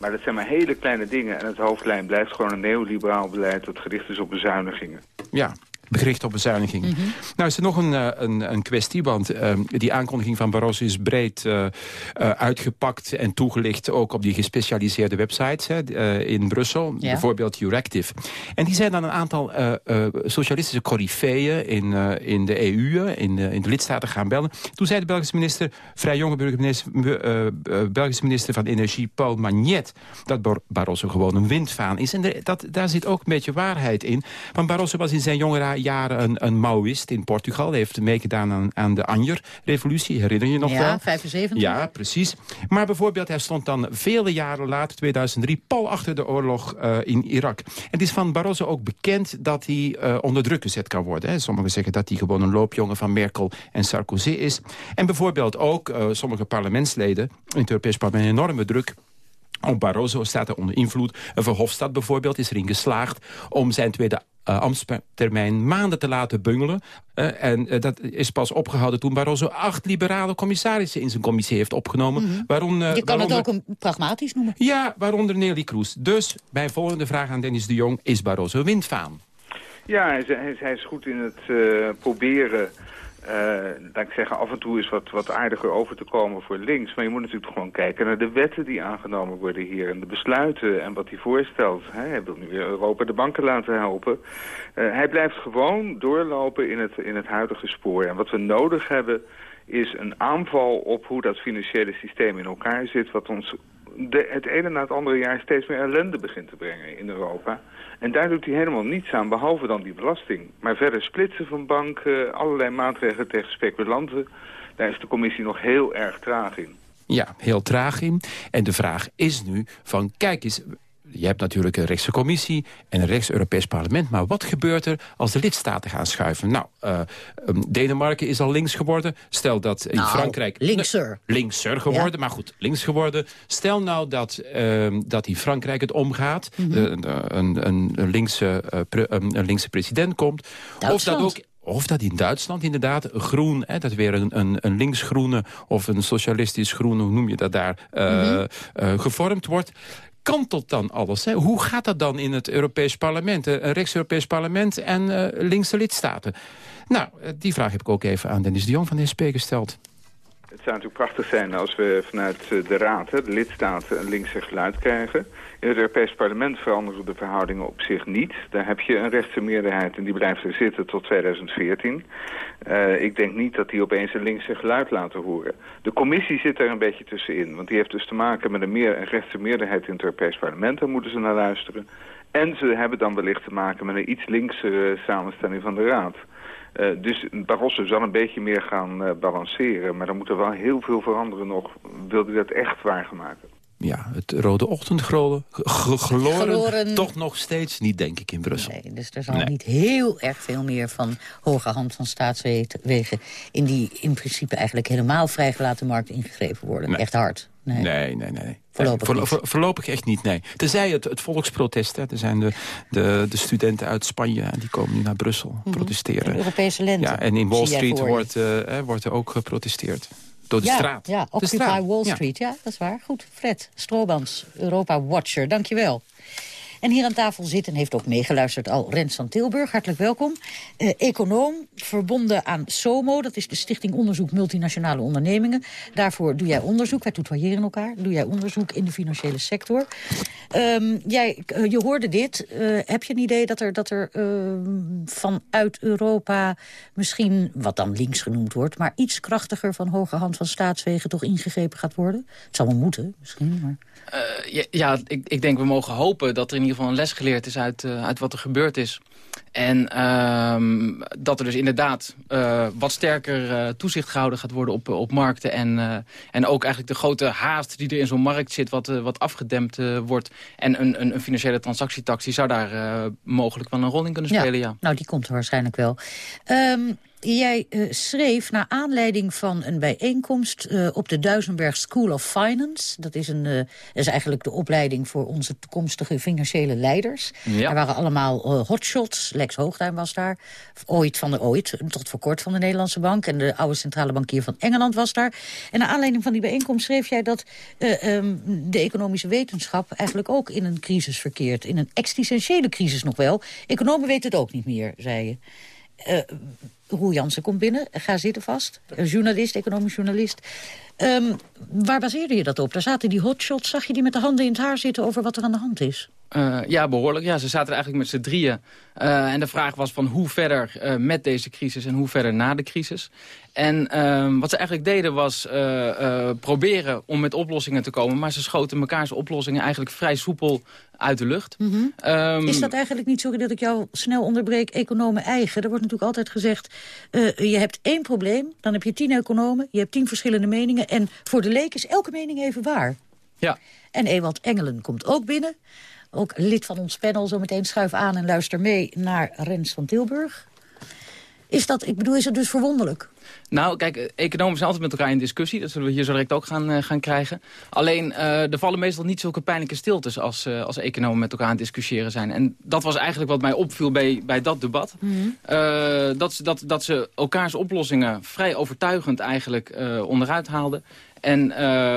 Maar dat zijn maar hele kleine dingen. En het hoofdlijn blijft gewoon een neoliberaal beleid... dat gericht is op bezuinigingen. Ja, begricht op bezuiniging. Mhm. Nou is er nog een, eh, een, een kwestie, want uh, die aankondiging van Barroso is breed uh, uitgepakt en toegelicht ook op die gespecialiseerde websites hè, in Brussel, ja. bijvoorbeeld Euractiv. En die zijn dan een aantal socialistische coryfeeën in, in de EU, in, in de lidstaten gaan bellen. Toen zei de Belgische minister, vrij jonge burgemeester, Belgische minister van Energie, Paul Magnet, dat Barroso gewoon een windvaan is. En de, dat, daar zit ook een beetje waarheid in. Want Barroso was in zijn jongere jaren een, een Maoïst in Portugal. Hij heeft meegedaan aan, aan de Anjer-revolutie, herinner je nog ja, wel? Ja, 75. Ja, precies. Maar bijvoorbeeld, hij stond dan vele jaren later, 2003... pal achter de oorlog uh, in Irak. Het is van Barroso ook bekend dat hij uh, onder druk gezet kan worden. Hè. Sommigen zeggen dat hij gewoon een loopjongen van Merkel en Sarkozy is. En bijvoorbeeld ook uh, sommige parlementsleden... in het Europees parlement enorme druk op Barroso staat er onder invloed. Verhofstadt bijvoorbeeld is erin geslaagd om zijn tweede uh, ambtstermijn maanden te laten bungelen. Uh, en uh, dat is pas opgehouden toen Barroso acht liberale commissarissen in zijn commissie heeft opgenomen. Mm -hmm. waaronder, Je kan het ook een pragmatisch noemen. Ja, waaronder Nelly Kroes. Dus mijn volgende vraag aan Dennis de Jong, is Barroso windvaan? Ja, hij is, hij is goed in het proberen laat ik zeggen, af en toe is wat, wat aardiger over te komen voor links. Maar je moet natuurlijk gewoon kijken naar de wetten die aangenomen worden hier. En de besluiten en wat hij voorstelt. Hij wil nu weer Europa de banken laten helpen. Uh, hij blijft gewoon doorlopen in het, in het huidige spoor. En wat we nodig hebben is een aanval op hoe dat financiële systeem in elkaar zit... wat ons de, het ene na het andere jaar steeds meer ellende begint te brengen in Europa. En daar doet hij helemaal niets aan, behalve dan die belasting. Maar verder splitsen van banken, allerlei maatregelen tegen speculanten... daar is de commissie nog heel erg traag in. Ja, heel traag in. En de vraag is nu van, kijk eens, je hebt natuurlijk een rechtse commissie en een rechts-Europees parlement. Maar wat gebeurt er als de lidstaten gaan schuiven? Nou, uh, Denemarken is al links geworden. Stel dat in nou, Frankrijk... linkser. Linkser geworden, ja. maar goed, links geworden. Stel nou dat, uh, dat in Frankrijk het omgaat. Mm -hmm. de, een, een, een, linkse, uh, pre, een linkse president komt. Duitsland. Of dat ook of dat in Duitsland inderdaad groen, hè, dat weer een, een, een linksgroene of een socialistisch groene, hoe noem je dat daar, uh, mm -hmm. uh, gevormd wordt kantelt dan alles? Hè? Hoe gaat dat dan in het Europees Parlement? Een rechts-Europees Parlement en uh, linkse lidstaten? Nou, die vraag heb ik ook even aan Dennis de Jong van de SP gesteld. Het zou natuurlijk prachtig zijn als we vanuit eh, de Raad, de lidstaten, een linkse geluid krijgen. In het Europees Parlement veranderen de verhoudingen op zich niet. Daar heb je een rechtse meerderheid en die blijft er zitten tot 2014. Uh, ik denk niet dat die opeens een linkse geluid laten horen. De commissie zit er een beetje tussenin, want die heeft dus te maken met een, meer, een rechtse meerderheid in het Europees Parlement. Daar moeten ze naar luisteren. En ze hebben dan wellicht te maken met een iets linkse samenstelling van de Raad. Uh, dus Barroso zal een beetje meer gaan balanceren. Maar er moet er wel heel veel veranderen nog. Wil hij dat echt waargemaken? Ja, het rode ochtendgloren toch nog steeds niet, denk ik, in Brussel. Nee, dus er zal nee. niet heel erg veel meer van hoge hand van staatswegen... in die in principe eigenlijk helemaal vrijgelaten markt ingegrepen worden. Nee. Echt hard. Nee, nee, nee. nee. Voorlopig, nee, voor, voorlopig echt niet, nee. Tenzij het, het volksprotest, hè. er zijn de, de, de studenten uit Spanje... en die komen nu naar Brussel mm -hmm. protesteren. De Europese lente. Ja, en in Wall Street wordt, uh, wordt er ook geprotesteerd. Door de ja, straat. Ja, Occupy. Wall Street. Ja. ja. dat is waar. Goed, Fred Stroobans, Europa Watcher. Dankjewel. En hier aan tafel zit en heeft ook meegeluisterd al Rens van Tilburg. Hartelijk welkom. Uh, econoom, verbonden aan SOMO. Dat is de Stichting Onderzoek Multinationale Ondernemingen. Daarvoor doe jij onderzoek. Wij tutoyeren elkaar. Doe jij onderzoek in de financiële sector. Um, jij, uh, je hoorde dit. Uh, heb je een idee dat er, dat er vanuit Europa misschien, wat dan links genoemd wordt... maar iets krachtiger van hoge hand van staatswegen toch ingegrepen gaat worden? Het zal wel moeten, misschien, maar... Ja, ja ik, ik, denk we mogen hopen dat er in ieder geval een les geleerd is uit, uh, uit wat er gebeurd is. En uh, dat er dus inderdaad uh, wat sterker toezicht gehouden gaat worden op, op markten. En, en ook eigenlijk de grote haast die er in zo'n markt zit wat, wat afgedempt wordt. En een, een, een, financiële transactietax die zou daar mogelijk wel een rol in kunnen spelen. Ja, ja. nou die komt er waarschijnlijk wel. Um, Jij schreef naar aanleiding van een bijeenkomst op de Duisenberg School of Finance. Dat is, een, is eigenlijk de opleiding voor onze toekomstige financiële leiders. Ja. Er waren allemaal hotshots. Lex Hoogduin was daar. Ooit van de ooit, tot voor kort van de Nederlandse Bank. En de oude centrale bankier van Engeland was daar. En naar aanleiding van die bijeenkomst schreef jij dat um, de economische wetenschap eigenlijk ook in een crisis verkeert. In een existentiële crisis nog wel. Economen weten het ook niet meer, zei je. Uh, Roel Jansen komt binnen, ga zitten vast. Journalist, economisch journalist. Um, waar baseerde je dat op? Daar zaten die hotshots, zag je die met de handen in het haar zitten... over wat er aan de hand is? Uh, ja, behoorlijk. Ja, ze zaten eigenlijk met z'n drieën. Uh, en de vraag was van hoe verder uh, met deze crisis en hoe verder na de crisis. En ehm, wat ze eigenlijk deden was proberen om met oplossingen te komen. Maar ze schoten mekaars oplossingen eigenlijk vrij soepel uit de lucht. Mm -hmm. um, is dat eigenlijk niet, sorry dat ik jou snel onderbreek, economen eigen? Er wordt natuurlijk altijd gezegd, je hebt één probleem, dan heb je tien economen, je hebt tien verschillende meningen. En voor de leek is elke mening even waar. Ja. En Ewald Engelen komt ook binnen ook lid van ons panel. Zometeen schuif aan en luister mee naar Rens van Tilburg. Is dat, ik bedoel, is het dus verwonderlijk? Nou, kijk, economen zijn altijd met elkaar in discussie. Dat zullen we hier zo direct ook gaan, uh, gaan krijgen. Alleen, uh, er vallen meestal niet zulke pijnlijke stiltes... als, uh, als economen met elkaar aan het discussiëren zijn. En dat was eigenlijk wat mij opviel bij, bij dat debat. Mm -hmm. dat, ze, dat, dat ze elkaars oplossingen vrij overtuigend eigenlijk onderuit haalden. En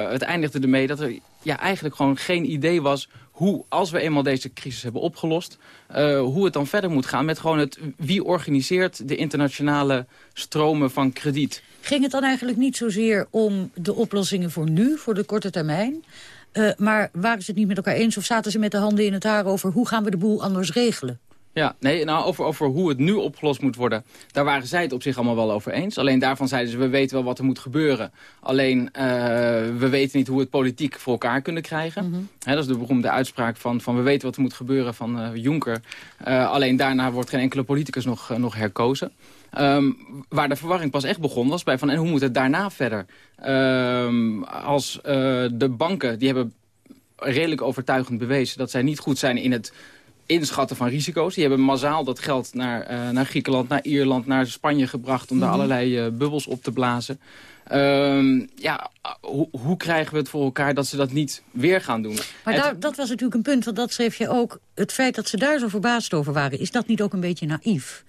het eindigde ermee dat er ja, eigenlijk gewoon geen idee was hoe, als we eenmaal deze crisis hebben opgelost... Uh, hoe het dan verder moet gaan met gewoon het... wie organiseert de internationale stromen van krediet. Ging het dan eigenlijk niet zozeer om de oplossingen voor nu, voor de korte termijn... Uh, maar waren ze het niet met elkaar eens of zaten ze met de handen in het haar over... hoe gaan we de boel anders regelen? Ja, nee, nou, over, over hoe het nu opgelost moet worden... daar waren zij het op zich allemaal wel over eens. Alleen daarvan zeiden ze, we weten wel wat er moet gebeuren. Alleen, uh, we weten niet hoe we het politiek voor elkaar kunnen krijgen. Mm -hmm. He, dat is de beroemde uitspraak van, van we weten wat er moet gebeuren van uh, Juncker. Uh, alleen daarna wordt geen enkele politicus nog, nog herkozen. Um, waar de verwarring pas echt begon was bij van... en hoe moet het daarna verder? Um, als de banken, die hebben redelijk overtuigend bewezen... dat zij niet goed zijn in het inschatten van risico's. Die hebben massaal dat geld naar, uh, naar Griekenland, naar Ierland, naar Spanje gebracht... om mm -hmm. daar allerlei uh, bubbels op te blazen. Um, ja, ho hoe krijgen we het voor elkaar dat ze dat niet weer gaan doen? Maar daar, dat was natuurlijk een punt, want dat schreef je ook. Het feit dat ze daar zo verbaasd over waren, is dat niet ook een beetje naïef?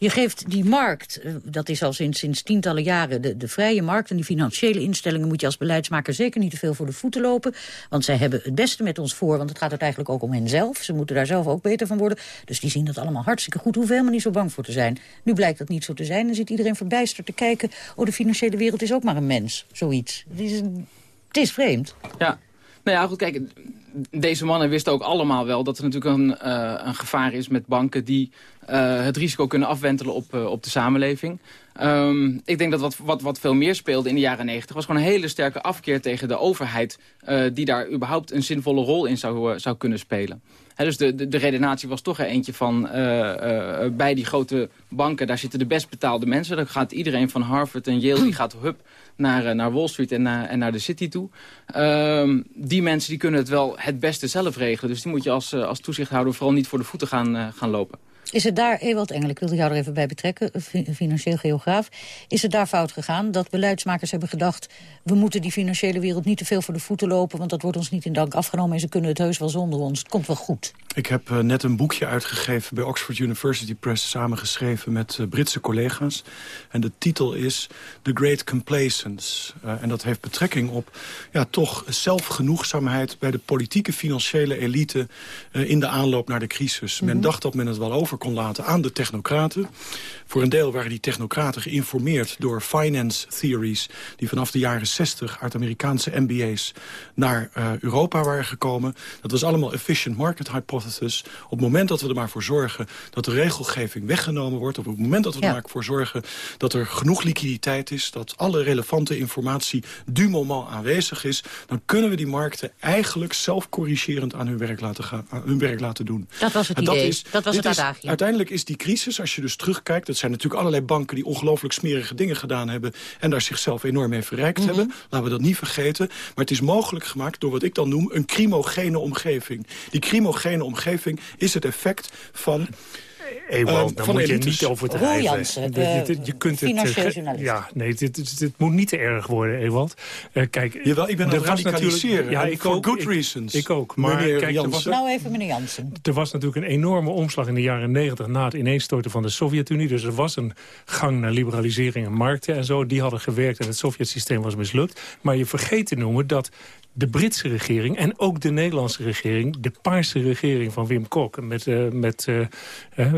Je geeft die markt, eh, dat is al sinds, sinds tientallen jaren de, de vrije markt... en die financiële instellingen moet je als beleidsmaker zeker niet te veel voor de voeten lopen. Want zij hebben het beste met ons voor, want het gaat uiteindelijk ook om hen zelf. Ze moeten daar zelf ook beter van worden. Dus die zien dat allemaal hartstikke goed. Hoeven helemaal niet zo bang voor te zijn. Nu blijkt dat niet zo te zijn. Dan zit iedereen verbijsterd te kijken. Oh, de financiële wereld is ook maar een mens. Zoiets. Het is, het is vreemd. Ja. Nou ja, goed, kijk, deze mannen wisten ook allemaal wel dat er natuurlijk een, uh, een gevaar is met banken die uh, het risico kunnen afwentelen op, uh, op de samenleving. Um, ik denk dat wat, wat, wat veel meer speelde in de jaren negentig... was gewoon een hele sterke afkeer tegen de overheid... Die daar überhaupt een zinvolle rol in zou, zou kunnen spelen. Dus de, de, de, redenatie was toch eentje van... bij die grote banken, daar zitten de best betaalde mensen. Dan gaat iedereen van Harvard en Yale, die gaat hup naar, naar Wall Street en naar, en naar de City toe. Um, die mensen die kunnen het wel het beste zelf regelen. Dus die moet je als, als toezichthouder vooral niet voor de voeten gaan, gaan lopen. Is het daar, Ewald Engel, ik wilde jou er even bij betrekken, financieel geograaf. Is het daar fout gegaan dat beleidsmakers hebben gedacht... we moeten die financiële wereld niet te veel voor de voeten lopen... want dat wordt ons niet in dank afgenomen en ze kunnen het heus wel zonder ons. Het komt wel goed. Ik heb uh, net een boekje uitgegeven bij Oxford University Press... samengeschreven met uh, Britse collega's. En de titel is The Great Complacence. Uh, en dat heeft betrekking op ja, toch zelfgenoegzaamheid... bij de politieke financiële elite in de aanloop naar de crisis. Mm -hmm. Men dacht dat men het wel over kon laten aan de technocraten. Voor een deel waren die technocraten geïnformeerd door finance theories... die vanaf de jaren 60 uit Amerikaanse MBA's naar uh, Europa waren gekomen. Dat was allemaal efficient market hypothesis. Op het moment dat we er maar voor zorgen dat de regelgeving weggenomen wordt... op het moment dat we ja. er maar voor zorgen dat er genoeg liquiditeit is... dat alle relevante informatie du moment aanwezig is... dan kunnen we die markten eigenlijk zelfcorrigerend aan hun werk laten, gaan, aan hun werk laten doen. Dat was het en idee, dat, is, dat was het adagium. Uiteindelijk is die crisis, als je dus terugkijkt... dat zijn natuurlijk allerlei banken die ongelooflijk smerige dingen gedaan hebben... en daar zichzelf enorm mee verrijkt mm -hmm. hebben. Laten we dat niet vergeten. Maar het is mogelijk gemaakt door wat ik dan noem een crimogene omgeving. Die crimogene omgeving is het effect van... Ewald, uh, daar moet je niet over het Jansen, je, je, je kunt het, Ja, nee, dit, dit, dit, moet niet te erg worden, Ewald. Uh, kijk, Jawel, ik ben aan het radicaliseren. Ja, ik for ook, good ik, reasons. Ik ook. Maar meneer kijk, Jansen. Was, nou even meneer Jansen. Er was natuurlijk een enorme omslag in de jaren negentig... na het ineenstorten van de Sovjet-Unie. Dus er was een gang naar liberalisering en markten en zo. Die hadden gewerkt en het Sovjet-systeem was mislukt. Maar je vergeet te noemen dat de Britse regering en ook de Nederlandse regering... de paarse regering van Wim Kok met, uh, met uh,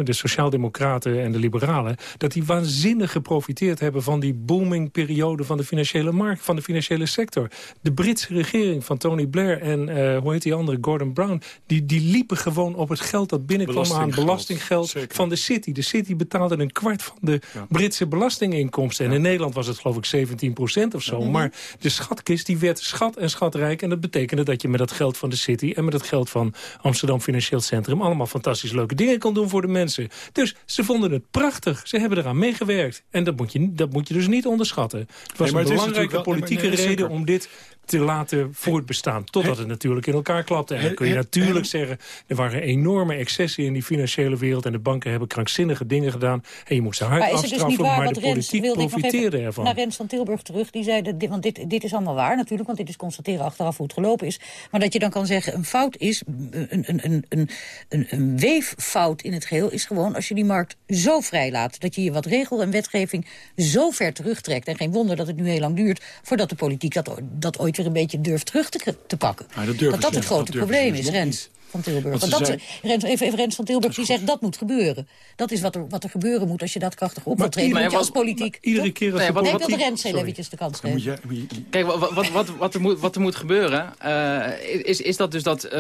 de sociaaldemocraten en de liberalen... dat die waanzinnig geprofiteerd hebben van die booming periode... van de financiële markt, van de financiële sector. De Britse regering van Tony Blair en, uh, hoe heet die andere, Gordon Brown... die, die liepen gewoon op het geld dat binnenkwam aan belastinggeld Zeker. van de City. De City betaalde een kwart van de ja. Britse belastinginkomsten. En ja. in Nederland was het geloof ik 17 procent of zo. Ja. Maar de schatkist die werd schat en schatrijk... en dat betekende dat je met dat geld van de City... en met het geld van Amsterdam Financieel Centrum... allemaal fantastisch leuke dingen kon doen voor de mensen. Dus ze vonden het prachtig. Ze hebben eraan meegewerkt. En dat moet je, dat moet je dus niet onderschatten. Het was nee, een belangrijke wel, politieke nee, nee, reden om dit te laten voortbestaan. Totdat het natuurlijk in elkaar klapte. En dan kun je natuurlijk zeggen... er waren enorme excessen in die financiële wereld... en de banken hebben krankzinnige dingen gedaan. En je moest ze hard maar afstraffen, dus waar, maar de politiek Rens, profiteerde ervan. Naar Rens van Tilburg terug, die zei... Dat dit, want dit, dit is allemaal waar natuurlijk, want dit is constateren achteraf hoe het gelopen is. Maar dat je dan kan zeggen, een fout is... een, een, een, een, een, een weeffout in het geheel is gewoon... als je die markt zo vrij laat. Dat je je wat regel en wetgeving zo ver terugtrekt. En geen wonder dat het nu heel lang duurt... voordat de politiek dat, dat ooit weer een beetje durft terug te, te pakken. Ja, dat, dat dat het grote probleem is, Rens van Tilburg. Want dat, Rens, even, Rens van Tilburg die zegt dat moet gebeuren. Dat is wat er, wat er gebeuren moet als je dat krachtig op wilt treden. Moet je als politiek. Iedere keer als nee, wat, Rens heel eventjes de kans geven. Je, je, Kijk, wat, wat, wat, wat, er moet, wat er moet gebeuren... Uh, is, is dat dus dat uh,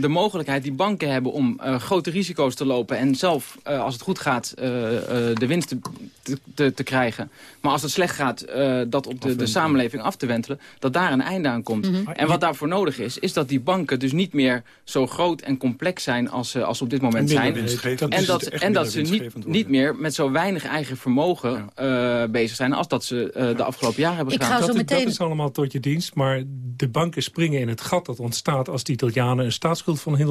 de mogelijkheid die banken hebben... om uh, grote risico's te lopen en zelf, als het goed gaat... de winst te, te, te, krijgen. Maar als het slecht gaat, dat op de, de samenleving af te wentelen... dat daar een einde aan komt. Mm -hmm. En wat daarvoor nodig is, is dat die banken dus niet meer zo groot en complex zijn als, uh, als ze op dit moment zijn. En dat, en dat ze niet, niet meer met zo weinig eigen vermogen ja. uh, bezig zijn... als dat ze uh, de afgelopen jaren hebben gedaan. Dat, meteen... dat is allemaal tot je dienst, maar de banken springen in het gat dat ontstaat... als de Italianen een staatsschuld van 110%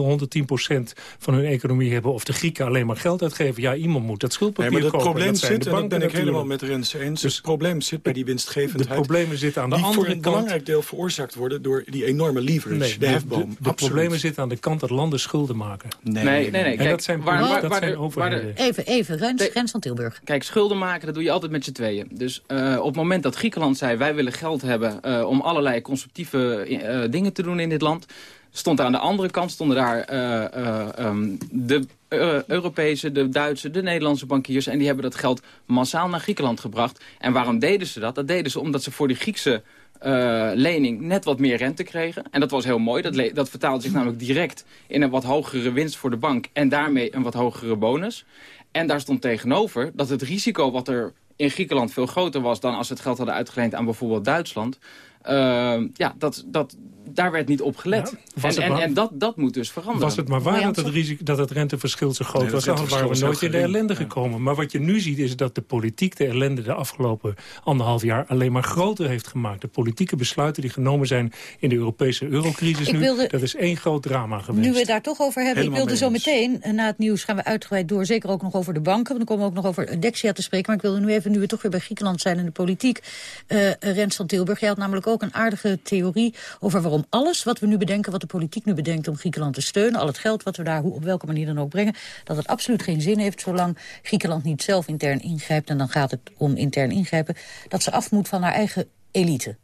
van hun economie hebben... of de Grieken alleen maar geld uitgeven. Ja, iemand moet dat schuldpapier nee, maar kopen. probleem dat zit, en dat ben ik helemaal met Rens eens... Dus het probleem zit bij die winstgevendheid... De problemen zitten aan de die andere voor een kant... belangrijk deel veroorzaakt worden... door die enorme leverage, nee, de hefboom. De, de problemen zitten aan de kant dat landen schulden maken. Nee, nee, nee. Kijk, dat zijn, waar- waar- dat waar zijn de- overheden. Even, even, Rens, Rens van Tilburg. Kijk, schulden maken, dat doe je altijd met z'n tweeën. Dus eh, op het moment dat Griekenland zei... wij willen geld hebben eh, om allerlei constructieve eh, dingen te doen in dit land... stond aan de andere kant stonden daar eh, eh, ehm, de eh, Europese, de Duitse, de Nederlandse bankiers... en die hebben dat geld massaal naar Griekenland gebracht. En waarom deden ze dat? Dat deden ze omdat ze voor die Griekse eh, lening net wat meer rente kregen. En dat was heel mooi. Dat, dat vertaalde zich namelijk direct in een wat hogere winst voor de bank... en daarmee een wat hogere bonus. En daar stond tegenover dat het risico wat er in Griekenland veel groter was... dan als ze het geld hadden uitgeleend aan bijvoorbeeld Duitsland... eh, ja, dat, dat, daar werd niet op gelet. Ja, en en, dat, dat moet dus veranderen. Was het maar waar dat het, risico, dat het renteverschil zo groot Nee, was... dan waren we nooit in de ellende gekomen. Maar wat je nu ziet is dat de politiek de ellende... de afgelopen anderhalf jaar alleen maar groter heeft gemaakt. De politieke besluiten die genomen zijn in de Europese eurocrisis Ik nu... wilde- dat is één groot drama geweest. Nu we het daar toch over hebben, Helemaal ik wilde zo meteen, eh, na het nieuws gaan we uitgebreid door, zeker ook nog over de banken, dan komen we ook nog over Dexia te spreken, maar ik wilde nu even, nu we toch weer bij Griekenland zijn en de politiek, eh Rens van Tilburg, jij had namelijk ook een aardige theorie over waarom alles wat we nu bedenken, wat de politiek nu bedenkt om Griekenland te steunen, al het geld wat we daar hoe, op welke manier dan ook brengen, dat het absoluut geen zin heeft zolang Griekenland niet zelf intern ingrijpt, en dan gaat het om intern ingrijpen, dat ze af moet van haar eigen elite.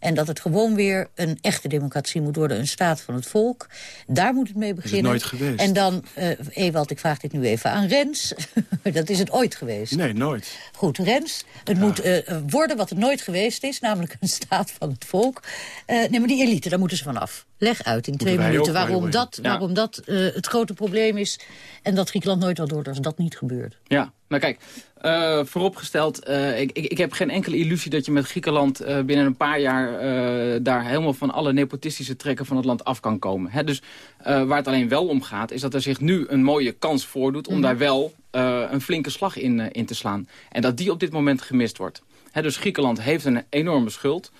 En dat het gewoon weer een echte democratie moet worden. Een staat van het volk. Daar moet het mee beginnen. nooit geweest. En dan, eh Ewald, ik vraag dit nu even aan Rens. dat is het ooit geweest. Nee, nooit. Goed, Rens. Het moet eh, worden wat het nooit geweest is. Namelijk een staat van het volk. Eh, nee, maar die elite, daar moeten ze vanaf. Leg uit in twee minuten waarom dat, Ja. waarom dat eh, het grote probleem is. En dat Griekenland nooit wel door als dat niet gebeurt. Ja, maar kijk, eh, vooropgesteld, eh, ik, ik, ik heb geen enkele illusie dat je met Griekenland eh, binnen een paar jaar daar helemaal van alle nepotistische trekken van het land af kan komen. Hè? Dus waar het alleen wel om gaat, is dat er zich nu een mooie kans voordoet om Mhm. daar wel een flinke slag in, in te slaan. En dat die op dit moment gemist wordt. Hè, dus Griekenland heeft een enorme schuld.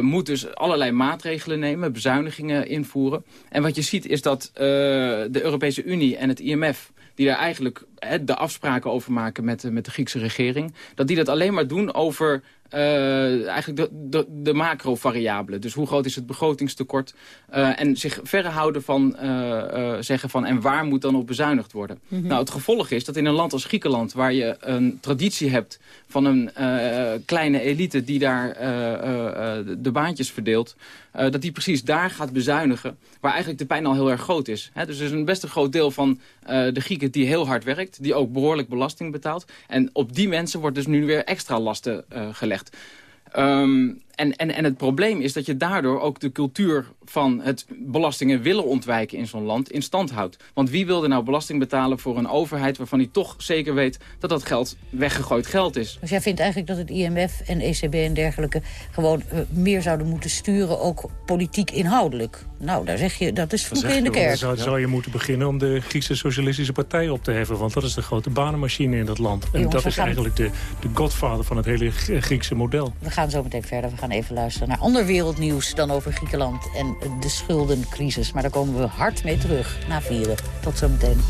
moet dus allerlei maatregelen nemen, bezuinigingen invoeren. En wat je ziet is dat de Europese Unie en het IMF die daar eigenlijk de afspraken over maken met, de- met de Griekse regering... dat die dat alleen maar doen over eh, eigenlijk de, de, de macro-variabelen. Dus hoe groot is het begrotingstekort? eh, en zich verre houden van eh, zeggen van... en waar moet dan op bezuinigd worden? Mhm. Nou, het gevolg is dat in een land als Griekenland... waar je een traditie hebt van een kleine elite... die daar de baantjes verdeelt... dat die precies daar gaat bezuinigen... waar eigenlijk de pijn al heel erg groot is. Hè? Dus er is een best een groot deel van de Grieken die heel hard werkt... die ook behoorlijk belasting betaalt. En op die mensen wordt dus nu weer extra lasten eh, gelegd. Ehm, en, en, en het probleem is dat je daardoor ook de cultuur van het belastingen willen ontwijken in zo'n land in stand houdt. Want wie wil er nou belasting betalen voor een overheid waarvan hij toch zeker weet dat dat geld weggegooid geld is? Dus jij vindt eigenlijk dat het IMF en ECB en dergelijke... gewoon eh, meer zouden moeten sturen, ook politiek inhoudelijk? Nou, daar zeg je, dat is vroeger in de Dan kerk. zou, zou je moeten beginnen om de Griekse Socialistische Partij op te heffen. Want dat is de grote banenmachine in dat land. En Jongens, dat is gaan- eigenlijk de, de godvader van het hele Griekse model. We gaan zo meteen verder. We gaan even luisteren naar ander wereldnieuws dan over Griekenland en de schuldencrisis. Maar daar komen we hard mee terug na vieren. Tot zo meteen.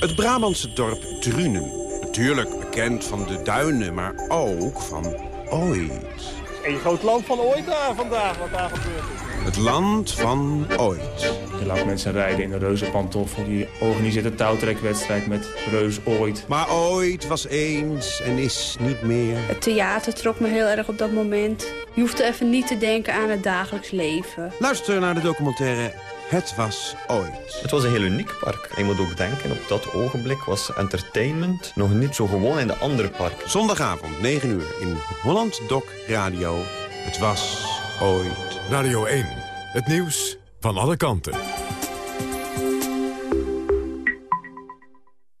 Het Brabantse dorp Drunen. Natuurlijk bekend van de duinen, maar ook van ooit. Een groot land van ooit daar vandaag, wat daar gebeurt. Het land van ooit. Je laat mensen rijden in een reuzenpantoffel. Je organiseert een touwtrekwedstrijd met reus ooit. Maar ooit was eens en is niet meer. Het theater trok me heel erg op dat moment. Je hoeft even niet te denken aan het dagelijks leven. Luister naar de documentaire Het was ooit. Het was een heel uniek park. En je moet ook denken, op dat ogenblik was entertainment nog niet zo gewoon in de andere parken. Zondagavond, 9 uur, in Holland Doc Radio. Het was ooit. Radio 1, het nieuws van alle kanten.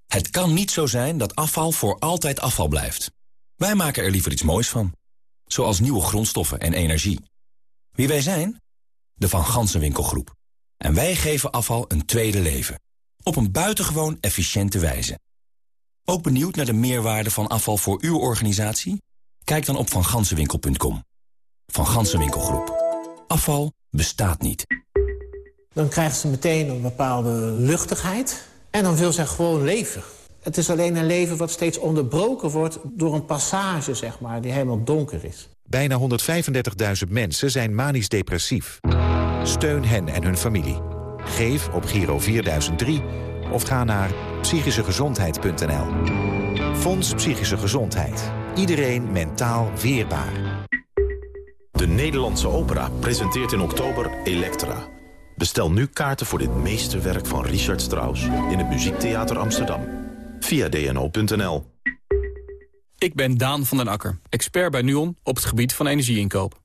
Het kan niet zo zijn dat afval voor altijd afval blijft. Wij maken er liever iets moois van. Zoals nieuwe grondstoffen en energie. Wie wij zijn? De Van Gansenwinkelgroep. En wij geven afval een tweede leven. Op een buitengewoon efficiënte wijze. Ook benieuwd naar de meerwaarde van afval voor uw organisatie? Kijk dan op vangansenwinkel.com. Van Gansenwinkelgroep. Afval bestaat niet. Dan krijgt ze meteen een bepaalde luchtigheid. En dan wil zij gewoon leven. Het is alleen een leven wat steeds onderbroken wordt door een passage, zeg maar, die helemaal donker is. Bijna 135.000 mensen zijn manisch depressief. Steun hen en hun familie. Geef op Giro 4003 of ga naar psychischegezondheid.nl. Fonds Psychische Gezondheid. Iedereen mentaal weerbaar. De Nederlandse Opera presenteert in oktober Elektra. Bestel nu kaarten voor dit meesterwerk van Richard Strauss... in het Muziektheater Amsterdam. Via dno.nl. Ik ben Daan van den Akker, expert bij NUON op het gebied van energieinkoop.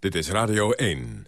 Dit is Radio 1.